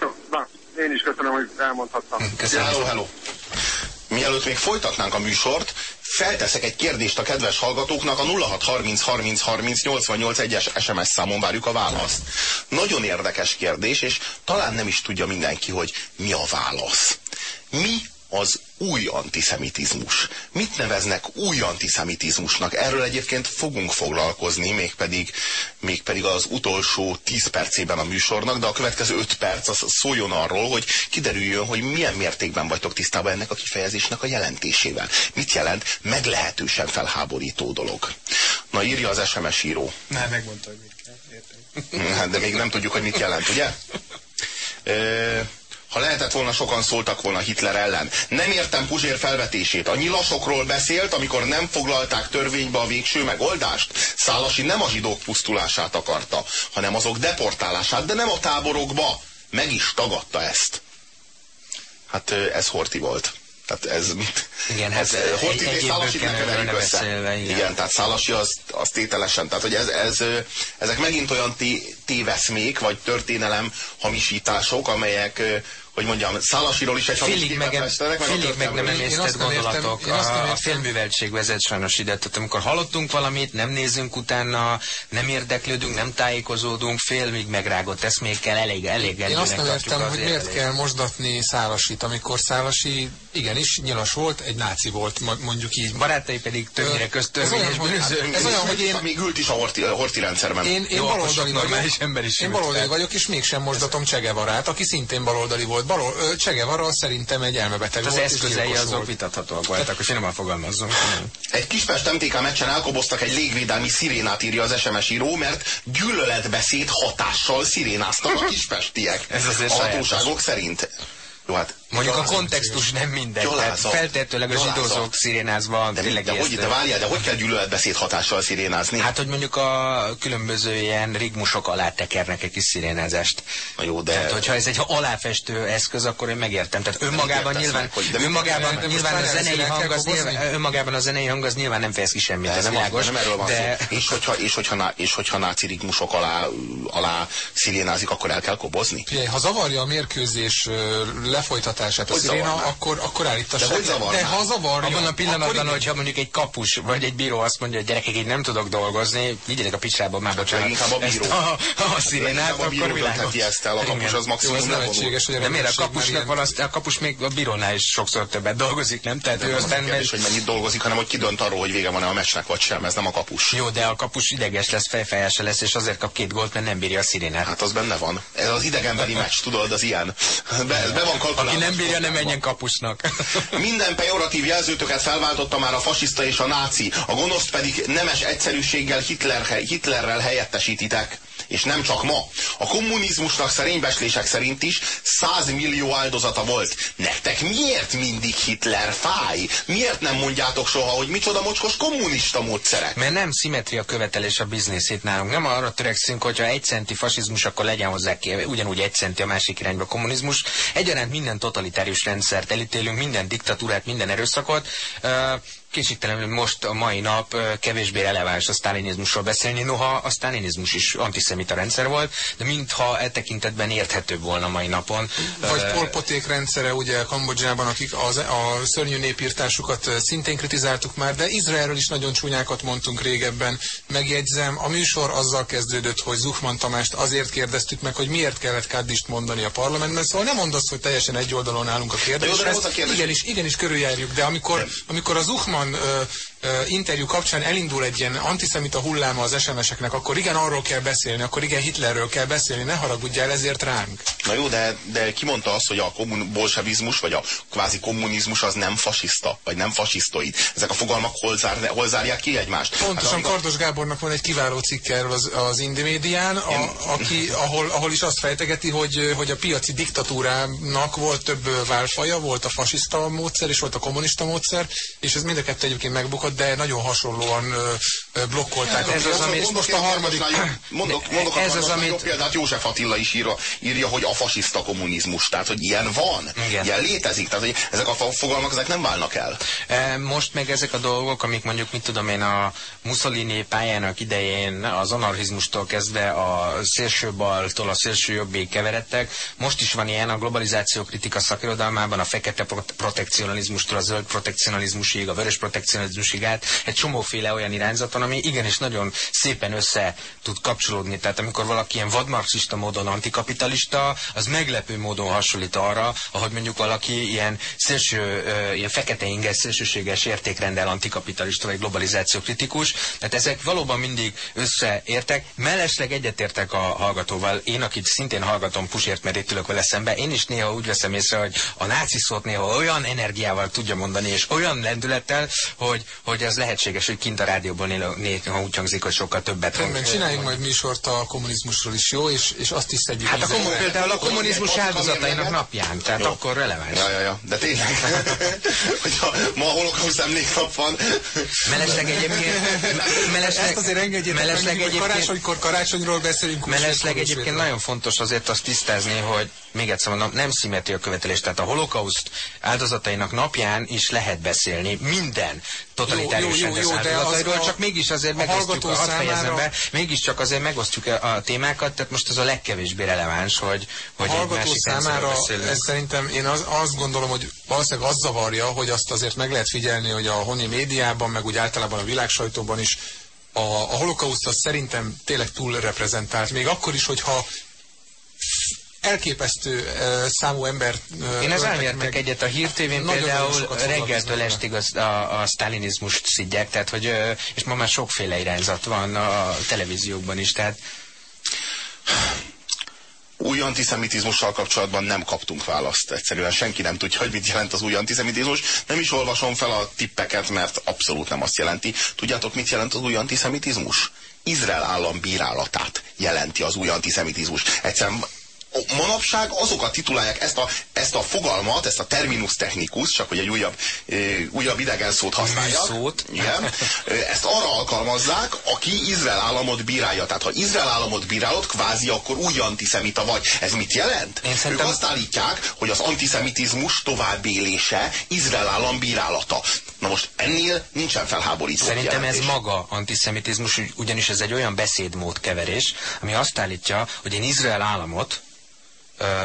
G: jó, na, én is köszönöm, hogy elmondhattam.
A: Köszönöm.
B: Hello, hello. Mielőtt még folytatnánk a műsort, felteszek egy kérdést a kedves hallgatóknak, a 0630 30 30 88 egyes SMS számon várjuk a választ. Nagyon érdekes kérdés, és talán nem is tudja mindenki, hogy mi a válasz. Mi az új antiszemitizmus. Mit neveznek új antiszemitizmusnak? Erről egyébként fogunk foglalkozni, mégpedig, mégpedig az utolsó 10 percében a műsornak, de a következő 5 perc az szóljon arról, hogy kiderüljön, hogy milyen mértékben vagytok tisztában ennek a kifejezésnek a jelentésével. Mit jelent meglehetősen felháborító dolog. Na írja az SMS író.
E: Na, megmondta, hogy mit kell. Értem.
B: Hát, de még nem tudjuk, hogy mit jelent, ugye? ha lehetett volna, sokan szóltak volna Hitler ellen. Nem értem Puzsér felvetését. A nyilasokról beszélt, amikor nem foglalták törvénybe a végső megoldást. Szálasi nem a zsidók pusztulását akarta, hanem azok deportálását, de nem a táborokba. Meg is tagadta ezt. Hát ez Horti volt. Tehát ez...
A: Igen, hát
B: ez, Horti és Szálasi ne keverjük össze. Beszélve, igen. igen, tehát Szálasi az, az tételesen. Tehát, hogy ez, ez, ezek megint olyan téveszmék, vagy történelem hamisítások, amelyek hogy mondjam, Szálasiról is egy
A: félig meg, festenek, meg, félig meg nem emésztett gondolatok. Értem, a, a filmműveltség vezet sajnos ide. Tehát amikor hallottunk valamit, nem nézünk utána, nem érdeklődünk, nem tájékozódunk, félmig megrágott eszmékkel, elég, elég
E: Én azt nem értem, hogy miért elég. kell mosdatni Szálasit, amikor Szálasi igenis nyilas volt, egy náci volt, mondjuk így.
A: Barátai pedig többnyire köztörvényes
E: bűnözők. Ez olyan, hogy én...
B: Még ült is a horti, a horti rendszerben.
E: Én, én baloldali vagyok, én baloldali vagyok, és mégsem mosdatom Csegevarát, aki szintén baloldali volt volt. Balol, Csegevara szerintem egy elmebeteg
A: hát az volt. Az eszközei azok vitathatóak voltak, hogy finoman fogalmazzunk.
B: Egy Kispest MTK meccsen elkoboztak egy légvédelmi szirénát, írja az SMS író, mert gyűlöletbeszéd hatással szirénáztak a kispestiek. Ez azért a hatóságok szerint.
A: Jó, hát Mondjuk a kontextus nem mindegy. Tehát feltétlenül a zsidózók szirénázva
B: de, de, de, hogy, de várjál, de hogy kell gyűlöletbeszéd hatással szirénázni?
A: Hát, hogy mondjuk a különböző ilyen rigmusok alá tekernek egy kis szirénázást.
B: Na jó, de...
A: Tehát, hogyha ez egy aláfestő eszköz, akkor én megértem. Tehát önmagában nyilván, hogy de önmagában, de nyilván a zenei hang az nyilván, önmagában a zenei hang az nyilván nem fejez ki semmit, ez világos. Nem erről van de...
B: szó. És hogyha, és, hogyha, és hogyha náci rigmusok alá, alá szirénázik, akkor el kell kobozni?
E: ha zavarja a mérkőzés lefolytatását a sziréna, akkor, akkor állítass.
B: De, hogy zavarná?
E: de ha zavarja,
A: Abban a pillanatban, hogyha mondjuk egy kapus vagy egy bíró azt mondja, hogy gyerekek, így nem tudok dolgozni, vigyétek a picsába már bocsánat.
B: Inkább a bíró.
A: A, a szirénát,
B: a bíró döntheti ezt el, a kapus az maximum Jó,
E: nevetséges, hogy
A: De miért a kapusnak van, a kapus még a bírónál is sokszor többet dolgozik, nem? Tehát ő aztán
B: megy... hogy mennyit dolgozik, hanem hogy ki dönt arról, hogy vége van-e a meccsnek, vagy sem, ez nem a kapus.
A: Jó, de a kapus ideges lesz, fejfájása lesz, és azért kap két gólt, mert nem bírja a szirénát.
B: Hát az benne van. Ez az idegenbeli meccs, tudod, az ilyen. Be, be van kalkulálva.
A: Aki nem bírja, nem menjen kapusnak.
B: Minden pejoratív jelzőtöket felváltotta már a fasiszta és a náci, a gonoszt pedig nemes egyszerűséggel Hitler, Hitlerrel helyettesítitek és nem csak ma. A kommunizmusnak szerénybeslések szerint is 100 millió áldozata volt. Nektek miért mindig Hitler fáj? Miért nem mondjátok soha, hogy micsoda mocskos kommunista módszerek?
A: Mert nem szimetria követelés a bizniszét nálunk. Nem arra törekszünk, hogyha egy centi fasizmus, akkor legyen hozzá ki, ugyanúgy egy centi a másik irányba kommunizmus. Egyaránt minden totalitárius rendszert elítélünk, minden diktatúrát, minden erőszakot. Uh, kétségtelenül most a mai nap kevésbé releváns a sztálinizmusról beszélni, noha a sztálinizmus is antiszemita rendszer volt, de mintha e tekintetben érthetőbb volna mai napon.
E: Vagy Polpoték rendszere ugye Kambodzsában, akik az, a szörnyű népírtásukat szintén kritizáltuk már, de Izraelről is nagyon csúnyákat mondtunk régebben. Megjegyzem, a műsor azzal kezdődött, hogy Zuchman Tamást azért kérdeztük meg, hogy miért kellett Kaddist mondani a parlamentben, szóval nem mondasz, hogy teljesen egy oldalon állunk a kérdéshez. Igenis, igenis körüljárjuk, de amikor, amikor a Zuchman olyan ö, ö, interjú kapcsán elindul egy ilyen antiszemita hulláma az SMS-eknek, akkor igen, arról kell beszélni, akkor igen, Hitlerről kell beszélni, ne haragudjál ezért ránk.
B: Na jó, de, de ki mondta azt, hogy a kommun, bolsevizmus, vagy a kvázi kommunizmus az nem fasiszta, vagy nem fasisztoid? Ezek a fogalmak hol, zár, hol zárják ki egymást?
E: Pontosan, hát, Kardos Gábornak van egy kiváló cikke erről az, az a, aki, ahol, ahol is azt fejtegeti, hogy, hogy a piaci diktatúrának volt több válfaja, volt a fasiszta módszer, és volt a kommunista módszer, és ez mind a kettő egyébként megbukott, de nagyon hasonlóan blokkolták.
B: Ez az, ami most a harmadik... Mondok, mondok ez az, amit... példát József Attila is írja, írja, hogy a fasiszta kommunizmus. Tehát, hogy ilyen van, Igen. ilyen létezik. Tehát, hogy ezek a fogalmak, ezek nem válnak el.
A: Most meg ezek a dolgok, amik mondjuk, mit tudom én, a Mussolini pályának idején az anarchizmustól kezdve a szélsőbaltól a szélső jobbig keveredtek. Most is van ilyen a globalizáció kritika szakirodalmában, a fekete protekcionalizmustól a zöld protekcionalizmusig, a vörös protekcionizmusig át, egy csomóféle olyan irányzaton, ami igenis nagyon szépen össze tud kapcsolódni. Tehát amikor valaki ilyen vadmarxista módon antikapitalista, az meglepő módon hasonlít arra, ahogy mondjuk valaki ilyen szélső, ilyen fekete inges, szélsőséges értékrendel antikapitalista vagy globalizáció kritikus. Tehát ezek valóban mindig összeértek. Mellesleg egyetértek a hallgatóval. Én, akit szintén hallgatom Pusért, mert itt ülök vele szembe, én is néha úgy veszem észre, hogy a náci szót néha olyan energiával tudja mondani, és olyan lendülettel, hogy, hogy ez lehetséges, hogy kint a rádióból néha úgy hangzik, hogy sokkal többet
E: Rendben, csináljunk majd műsort a kommunizmusról is, jó? És, és azt is szedjük.
A: Hát a kommun, például a kommunizmus áldozatainak napján, tehát jó. akkor releváns.
B: Ja, ja, ja. De tényleg, hogyha ma a holokauszt emléknap van.
A: Mellesleg egyébként...
E: Mellesleg, Ezt azért engedjétek mellesleg meg, egyébként, karácsonykor karácsonyról beszélünk.
A: Mellesleg egyébként nagyon fontos azért azt tisztázni, hogy még egyszer mondom, nem a követelés, tehát a holokauszt áldozatainak napján is lehet beszélni minden totalitárius rendes áldozatairól, csak mégis azért megosztjuk, a fejezem be, mégiscsak azért megosztjuk a témákat, tehát most az a legkevésbé releváns, hogy, hogy
E: a hallgató számára ez szerintem én az, azt gondolom, hogy valószínűleg az zavarja, hogy azt azért meg lehet figyelni, hogy a honi médiában, meg úgy általában a világsajtóban is a, a holokauszt az szerintem tényleg túl reprezentált. Még akkor is, hogyha elképesztő uh, számú ember.
A: Uh, Én az elmértek egyet a hírtévén, például reggeltől estig az, a, a sztálinizmust szidják, tehát hogy, uh, és ma már sokféle irányzat van a televíziókban is, tehát
B: új antiszemitizmussal kapcsolatban nem kaptunk választ. Egyszerűen senki nem tudja, hogy mit jelent az új antiszemitizmus. Nem is olvasom fel a tippeket, mert abszolút nem azt jelenti. Tudjátok, mit jelent az új antiszemitizmus? Izrael állam bírálatát jelenti az új antiszemitizmus. Egyszerűen manapság azokat titulálják ezt a, ezt a fogalmat, ezt a terminus technicus, csak hogy egy újabb, újabb idegen szót használjak.
A: Szót.
B: Igen. Ezt arra alkalmazzák, aki Izrael államot bírálja. Tehát ha Izrael államot bírálod, kvázi akkor új antiszemita vagy. Ez mit jelent? Én szerintem... Ők azt állítják, hogy az antiszemitizmus továbbélése Izrael állam bírálata. Na most ennél nincsen felháborító
A: Szerintem jelentés. ez maga antiszemitizmus, ugyanis ez egy olyan beszédmód keverés, ami azt állítja, hogy én Izrael államot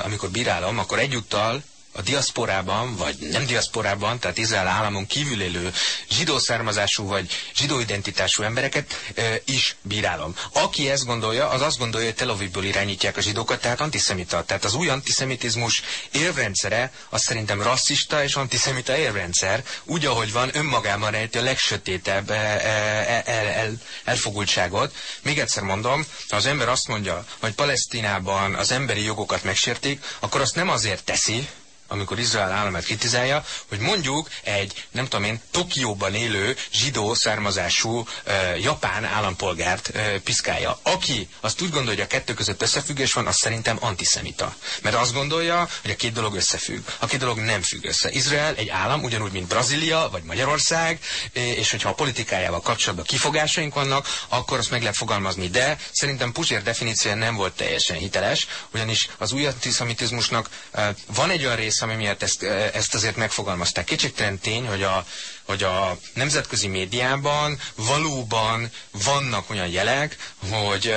A: amikor bírálom, akkor egyúttal a diaszporában, vagy nem diaszporában, tehát Izrael államon kívül élő zsidó származású vagy zsidó identitású embereket e, is bírálom. Aki ezt gondolja, az azt gondolja, hogy Tel Avivból irányítják a zsidókat, tehát antiszemita. Tehát az új antiszemitizmus érvrendszere az szerintem rasszista és antiszemita érvrendszer, úgy, ahogy van, önmagában rejti a legsötétebb e, e, el, el, elfogultságot. Még egyszer mondom, ha az ember azt mondja, hogy Palesztinában az emberi jogokat megsértik, akkor azt nem azért teszi, amikor Izrael államát kritizálja, hogy mondjuk egy, nem tudom én, Tokióban élő zsidó származású uh, japán állampolgárt uh, piszkálja. Aki azt úgy gondolja, hogy a kettő között összefüggés van, az szerintem antiszemita. Mert azt gondolja, hogy a két dolog összefügg. A két dolog nem függ össze. Izrael egy állam, ugyanúgy, mint Brazília vagy Magyarország, és hogyha a politikájával kapcsolatban kifogásaink vannak, akkor azt meg lehet fogalmazni. De szerintem Puzsér definíciója nem volt teljesen hiteles, ugyanis az új antiszemitizmusnak uh, van egy olyan rész, rész, ami miatt ezt, ezt azért megfogalmazták. Kicsiktelen tény, hogy a, hogy a nemzetközi médiában valóban vannak olyan jelek, hogy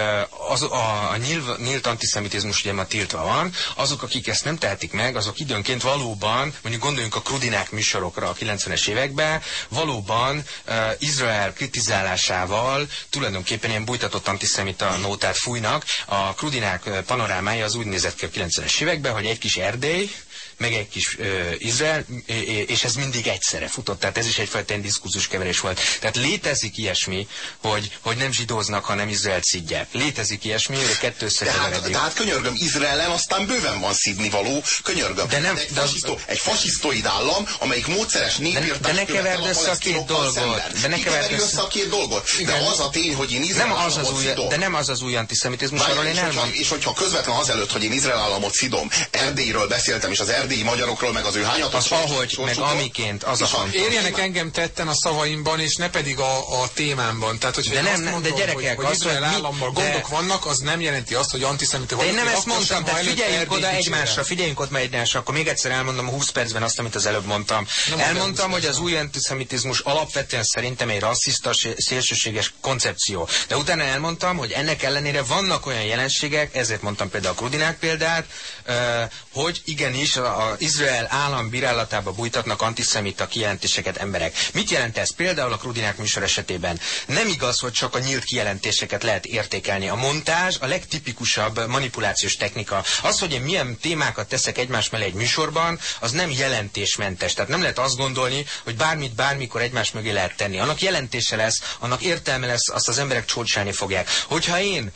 A: az, a, a nyílt, nyílt antiszemitizmus ugye ma tiltva van, azok, akik ezt nem tehetik meg, azok időnként valóban, mondjuk gondoljunk a Krudinák műsorokra a 90-es években, valóban uh, Izrael kritizálásával tulajdonképpen ilyen bújtatott antiszemita nótát fújnak. A Krudinák panorámája az úgy nézett ki a 90-es években, hogy egy kis Erdély, meg egy kis uh, Izrael, és ez mindig egyszerre futott. Tehát ez is egyfajta ilyen diskurzus keverés volt. Tehát létezik ilyesmi, hogy, hogy nem zsidóznak, hanem Izrael szidják. Létezik ilyesmi, hogy a kettő
B: tehát, tehát könyörgöm, Izraelen aztán bőven van szidni való, könyörgöm. De nem, egy, de fasiszto, egy fasisztoid állam, amelyik módszeres népírtást
A: de, de ne keverd össze a két dolgot.
B: De ne keverd össze a két dolgot. De az a tény, hogy én Izrael nem az az új,
A: De nem az az új antiszemitizmus, arról én elmondom.
B: És hogyha közvetlen azelőtt, hogy én Izrael államot szidom, Erdélyről beszéltem, és az erdélyi magyarokról, meg az ő hányatos.
A: Az ahogy, meg amiként, az a fontos.
E: Érjenek engem tetten a szavaimban, és ne pedig a, a témámban. Tehát, hogyha
A: de nem, mondom, de gyerekek,
E: hogy, hogy Izrael állammal de... gondok vannak, az nem jelenti azt, hogy antiszemita
A: vagyok. Én nem ezt mondtam, de figyeljünk oda egymásra, figyeljünk ott egymásra, akkor még egyszer elmondom a 20 percben azt, amit az előbb mondtam. Elmondtam, hogy az új antiszemitizmus alapvetően szerintem egy rasszista, szélsőséges koncepció. De utána elmondtam, hogy ennek ellenére vannak olyan jelenségek, ezért mondtam például a Krudinák példát, hogy igenis a a Izrael állam bírálatába bújtatnak antiszemita kijelentéseket emberek. Mit jelent ez? Például a Krudinák műsor esetében. Nem igaz, hogy csak a nyílt kijelentéseket lehet értékelni. A montázs a legtipikusabb manipulációs technika. Az, hogy én milyen témákat teszek egymás mellé egy műsorban, az nem jelentésmentes. Tehát nem lehet azt gondolni, hogy bármit bármikor egymás mögé lehet tenni. Annak jelentése lesz, annak értelme lesz, azt az emberek csodálni fogják. Hogyha én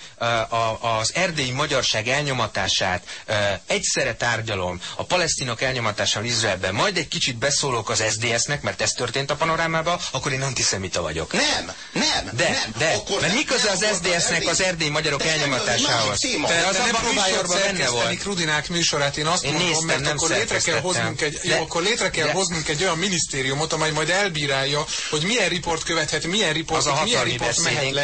A: az erdélyi magyarság elnyomatását egyszerre tárgyalom a palesztinok elnyomatásával Izraelben, majd egy kicsit beszólok az SDS-nek, mert ez történt a panorámában, akkor én antiszemita vagyok.
B: Nem, nem,
A: de,
B: nem.
A: De,
B: akkor
A: mert mi köze az SDS-nek az erdélyi magyarok elnyomatásához?
E: De az nem próbálja szerkeszteni Krudinák műsorát, én azt én mondom, néztem, mert akkor létre kell hoznunk egy, jó, akkor létre kell hoznunk egy olyan minisztériumot, amely majd elbírálja, hogy milyen riport követhet, milyen riport, milyen riport mehet le.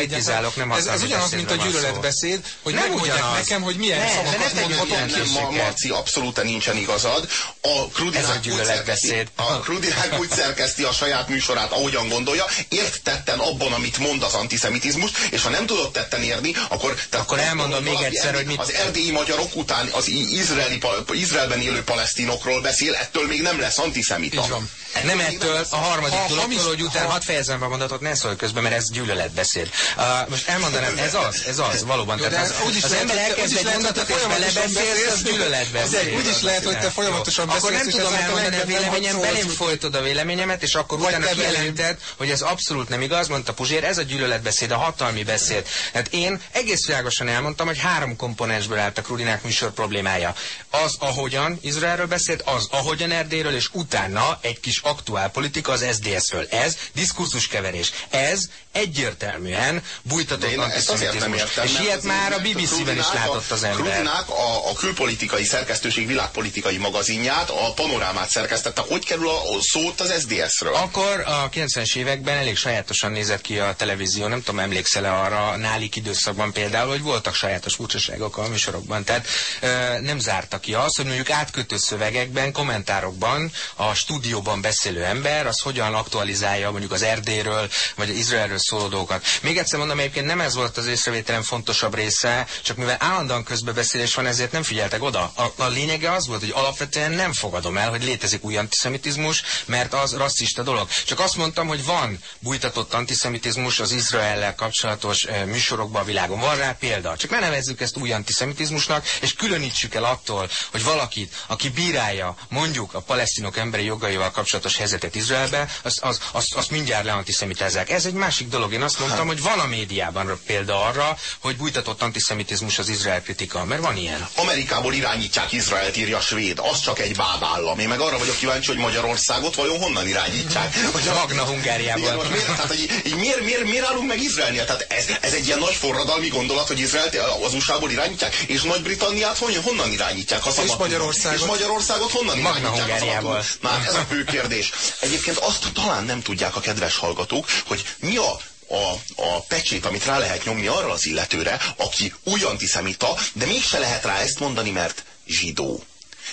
E: Ez, ez ugyanaz, mint a gyűlöletbeszéd, hogy megmondják nekem, hogy milyen szavakat mondhatok
B: ki. Marci, abszolút nincsen igazad. A Krudinák úgy szerkeszti, a Krudinák úgy szerkeszti a saját műsorát, ahogyan gondolja, ért tetten abban, amit mond az antiszemitizmus, és ha nem tudott tetten érni, akkor...
A: Akkor elmondom még egyszer, hogy mit...
B: Az erdélyi magyarok után az izraeli, Izraelben élő palesztinokról beszél, ettől még nem lesz antiszemita.
A: Így van. Nem ettől, a harmadik ha, dologtól, hogy utána hadd fejezem be a mondatot, ne szólj közben, mert ez gyűlöletbeszéd. Uh, most elmondanám, ez az, ez az, valóban.
E: Jó, tehát
A: az, az ember elkezd egy mondatot, és belebeszélsz, az gyűlöletbeszéd.
E: Úgy is lehet, hogy te folyamatosan beszélsz,
A: Akkor nem tudom elmondani a véleményem, belém folytod a véleményemet, és akkor utána kijelented, hogy ez abszolút nem igaz, mondta Puzsér, ez a gyűlöletbeszéd, a hatalmi beszéd. Hát én egész világosan elmondtam, hogy három komponensből állt a Krudinák műsor problémája. Az, ahogyan Izraelről beszélt, az, ahogyan Erdélyről, és utána egy kis aktuál politika az SZDSZ-ről. Ez diskurzuskeverés. Ez egyértelműen bújtatott antiszemitizmus. És ilyet már a BBC-ben is látott az ember.
B: Krudinák a, a külpolitikai szerkesztőség világpolitikai magazinját, a panorámát szerkesztette. Hogy kerül a szót az SZDSZ-ről?
A: Akkor a 90-es években elég sajátosan nézett ki a televízió. Nem tudom, emlékszel-e arra nálik időszakban például, hogy voltak sajátos furcsaságok a műsorokban. Tehát ö, nem zárta ki azt, hogy mondjuk átkötő szövegekben, kommentárokban a stúdióban beszélő ember az hogyan aktualizálja mondjuk az Erdéről, vagy az Izraelről szóló dolgokat. Még egyszer mondom, egyébként nem ez volt az észrevételem fontosabb része, csak mivel állandóan közbebeszélés van, ezért nem figyeltek oda. A, a lényege az volt, hogy alapvetően nem fogadom el, hogy létezik új antiszemitizmus, mert az rasszista dolog. Csak azt mondtam, hogy van bújtatott antiszemitizmus az Izraellel kapcsolatos e, műsorokban a világon. Van rá példa. Csak ne nevezzük ezt új antiszemitizmusnak, és különítsük el attól, hogy valakit, aki bírálja mondjuk a palesztinok emberi jogaival kapcsolatos helyzetet Izraelbe, azt az, az, az mindjárt leantiszemitezzák. Ez egy másik dolog. Én azt mondtam, hogy van a médiában példa arra, hogy bújtatott antiszemitizmus az Izrael kritika, mert van ilyen.
B: Amerikából irányítják Izraelt, írja a svéd. Az csak egy bábállam. Én meg arra vagyok kíváncsi, hogy Magyarországot vajon honnan irányítják.
A: Vagy a Magna Hungáriából.
B: miért, tehát, hogy, így, miért, miért, miért állunk meg Izraelnél? Tehát ez, ez egy ilyen nagy forradalmi gondolat, hogy Izraelt az USA-ból irányítják, és Nagy-Britanniát honnan irányítják? Ha
E: és Magyarországot.
B: És Magyarországot honnan
A: Magna
B: irányítják?
A: Hungáriából.
B: Már ez a fő kérdés. Egyébként azt talán nem tudják a kedves hallgatók, hogy mi a a, a pecsét, amit rá lehet nyomni arra az illetőre, aki új antiszemita, de mégse lehet rá ezt mondani, mert zsidó.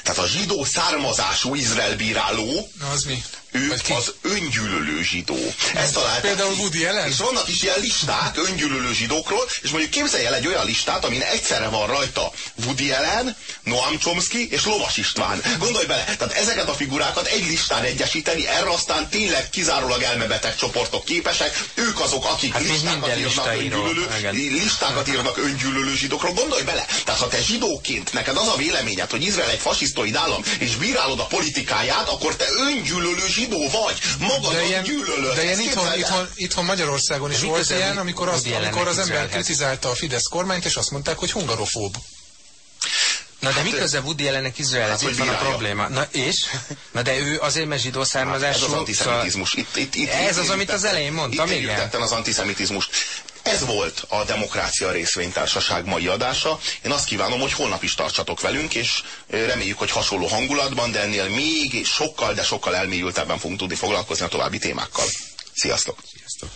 B: Tehát a zsidó származású Izrael bíráló,
E: Na az mi?
B: Ő az öngyűlölő zsidó. Ezt találták
E: Például Woody Allen?
B: És vannak is ilyen listák öngyűlölő zsidókról, és mondjuk képzelj el egy olyan listát, amin egyszerre van rajta Woody Allen, Noam Chomsky és Lovas István. Gondolj bele, tehát ezeket a figurákat egy listán egyesíteni, erre aztán tényleg kizárólag elmebeteg csoportok képesek, ők azok, akik hát listákat, írnak öngyűlölő, listákat írnak öngyűlölő zsidókról. Gondolj bele, tehát ha te zsidóként neked az a véleményed, hogy Izrael egy fasisztoid állam, és bírálod a politikáját, akkor te öngyűlölő zsidó vagy, magadat de ilyen, gyűlölöd.
E: De ilyen itthon, itthon, itthon Magyarországon is volt ilyen, amikor, azt, amikor az ember kritizálta a Fidesz kormányt, és azt mondták, hogy hungarofób.
A: Na de hát, mi köze Woody ellenek Izrael? Hát, itt van a probléma. Na és? Na de ő azért, mert zsidó származású.
B: Hát ez az antiszemitizmus. Itt, itt, itt,
A: ez az, amit az elején mondtam,
B: itt igen. az antiszemitizmust. Ez volt a Demokrácia Részvénytársaság mai adása. Én azt kívánom, hogy holnap is tartsatok velünk, és reméljük, hogy hasonló hangulatban, de ennél még sokkal, de sokkal elmélyültebben fogunk tudni foglalkozni a további témákkal. Sziasztok! Sziasztok!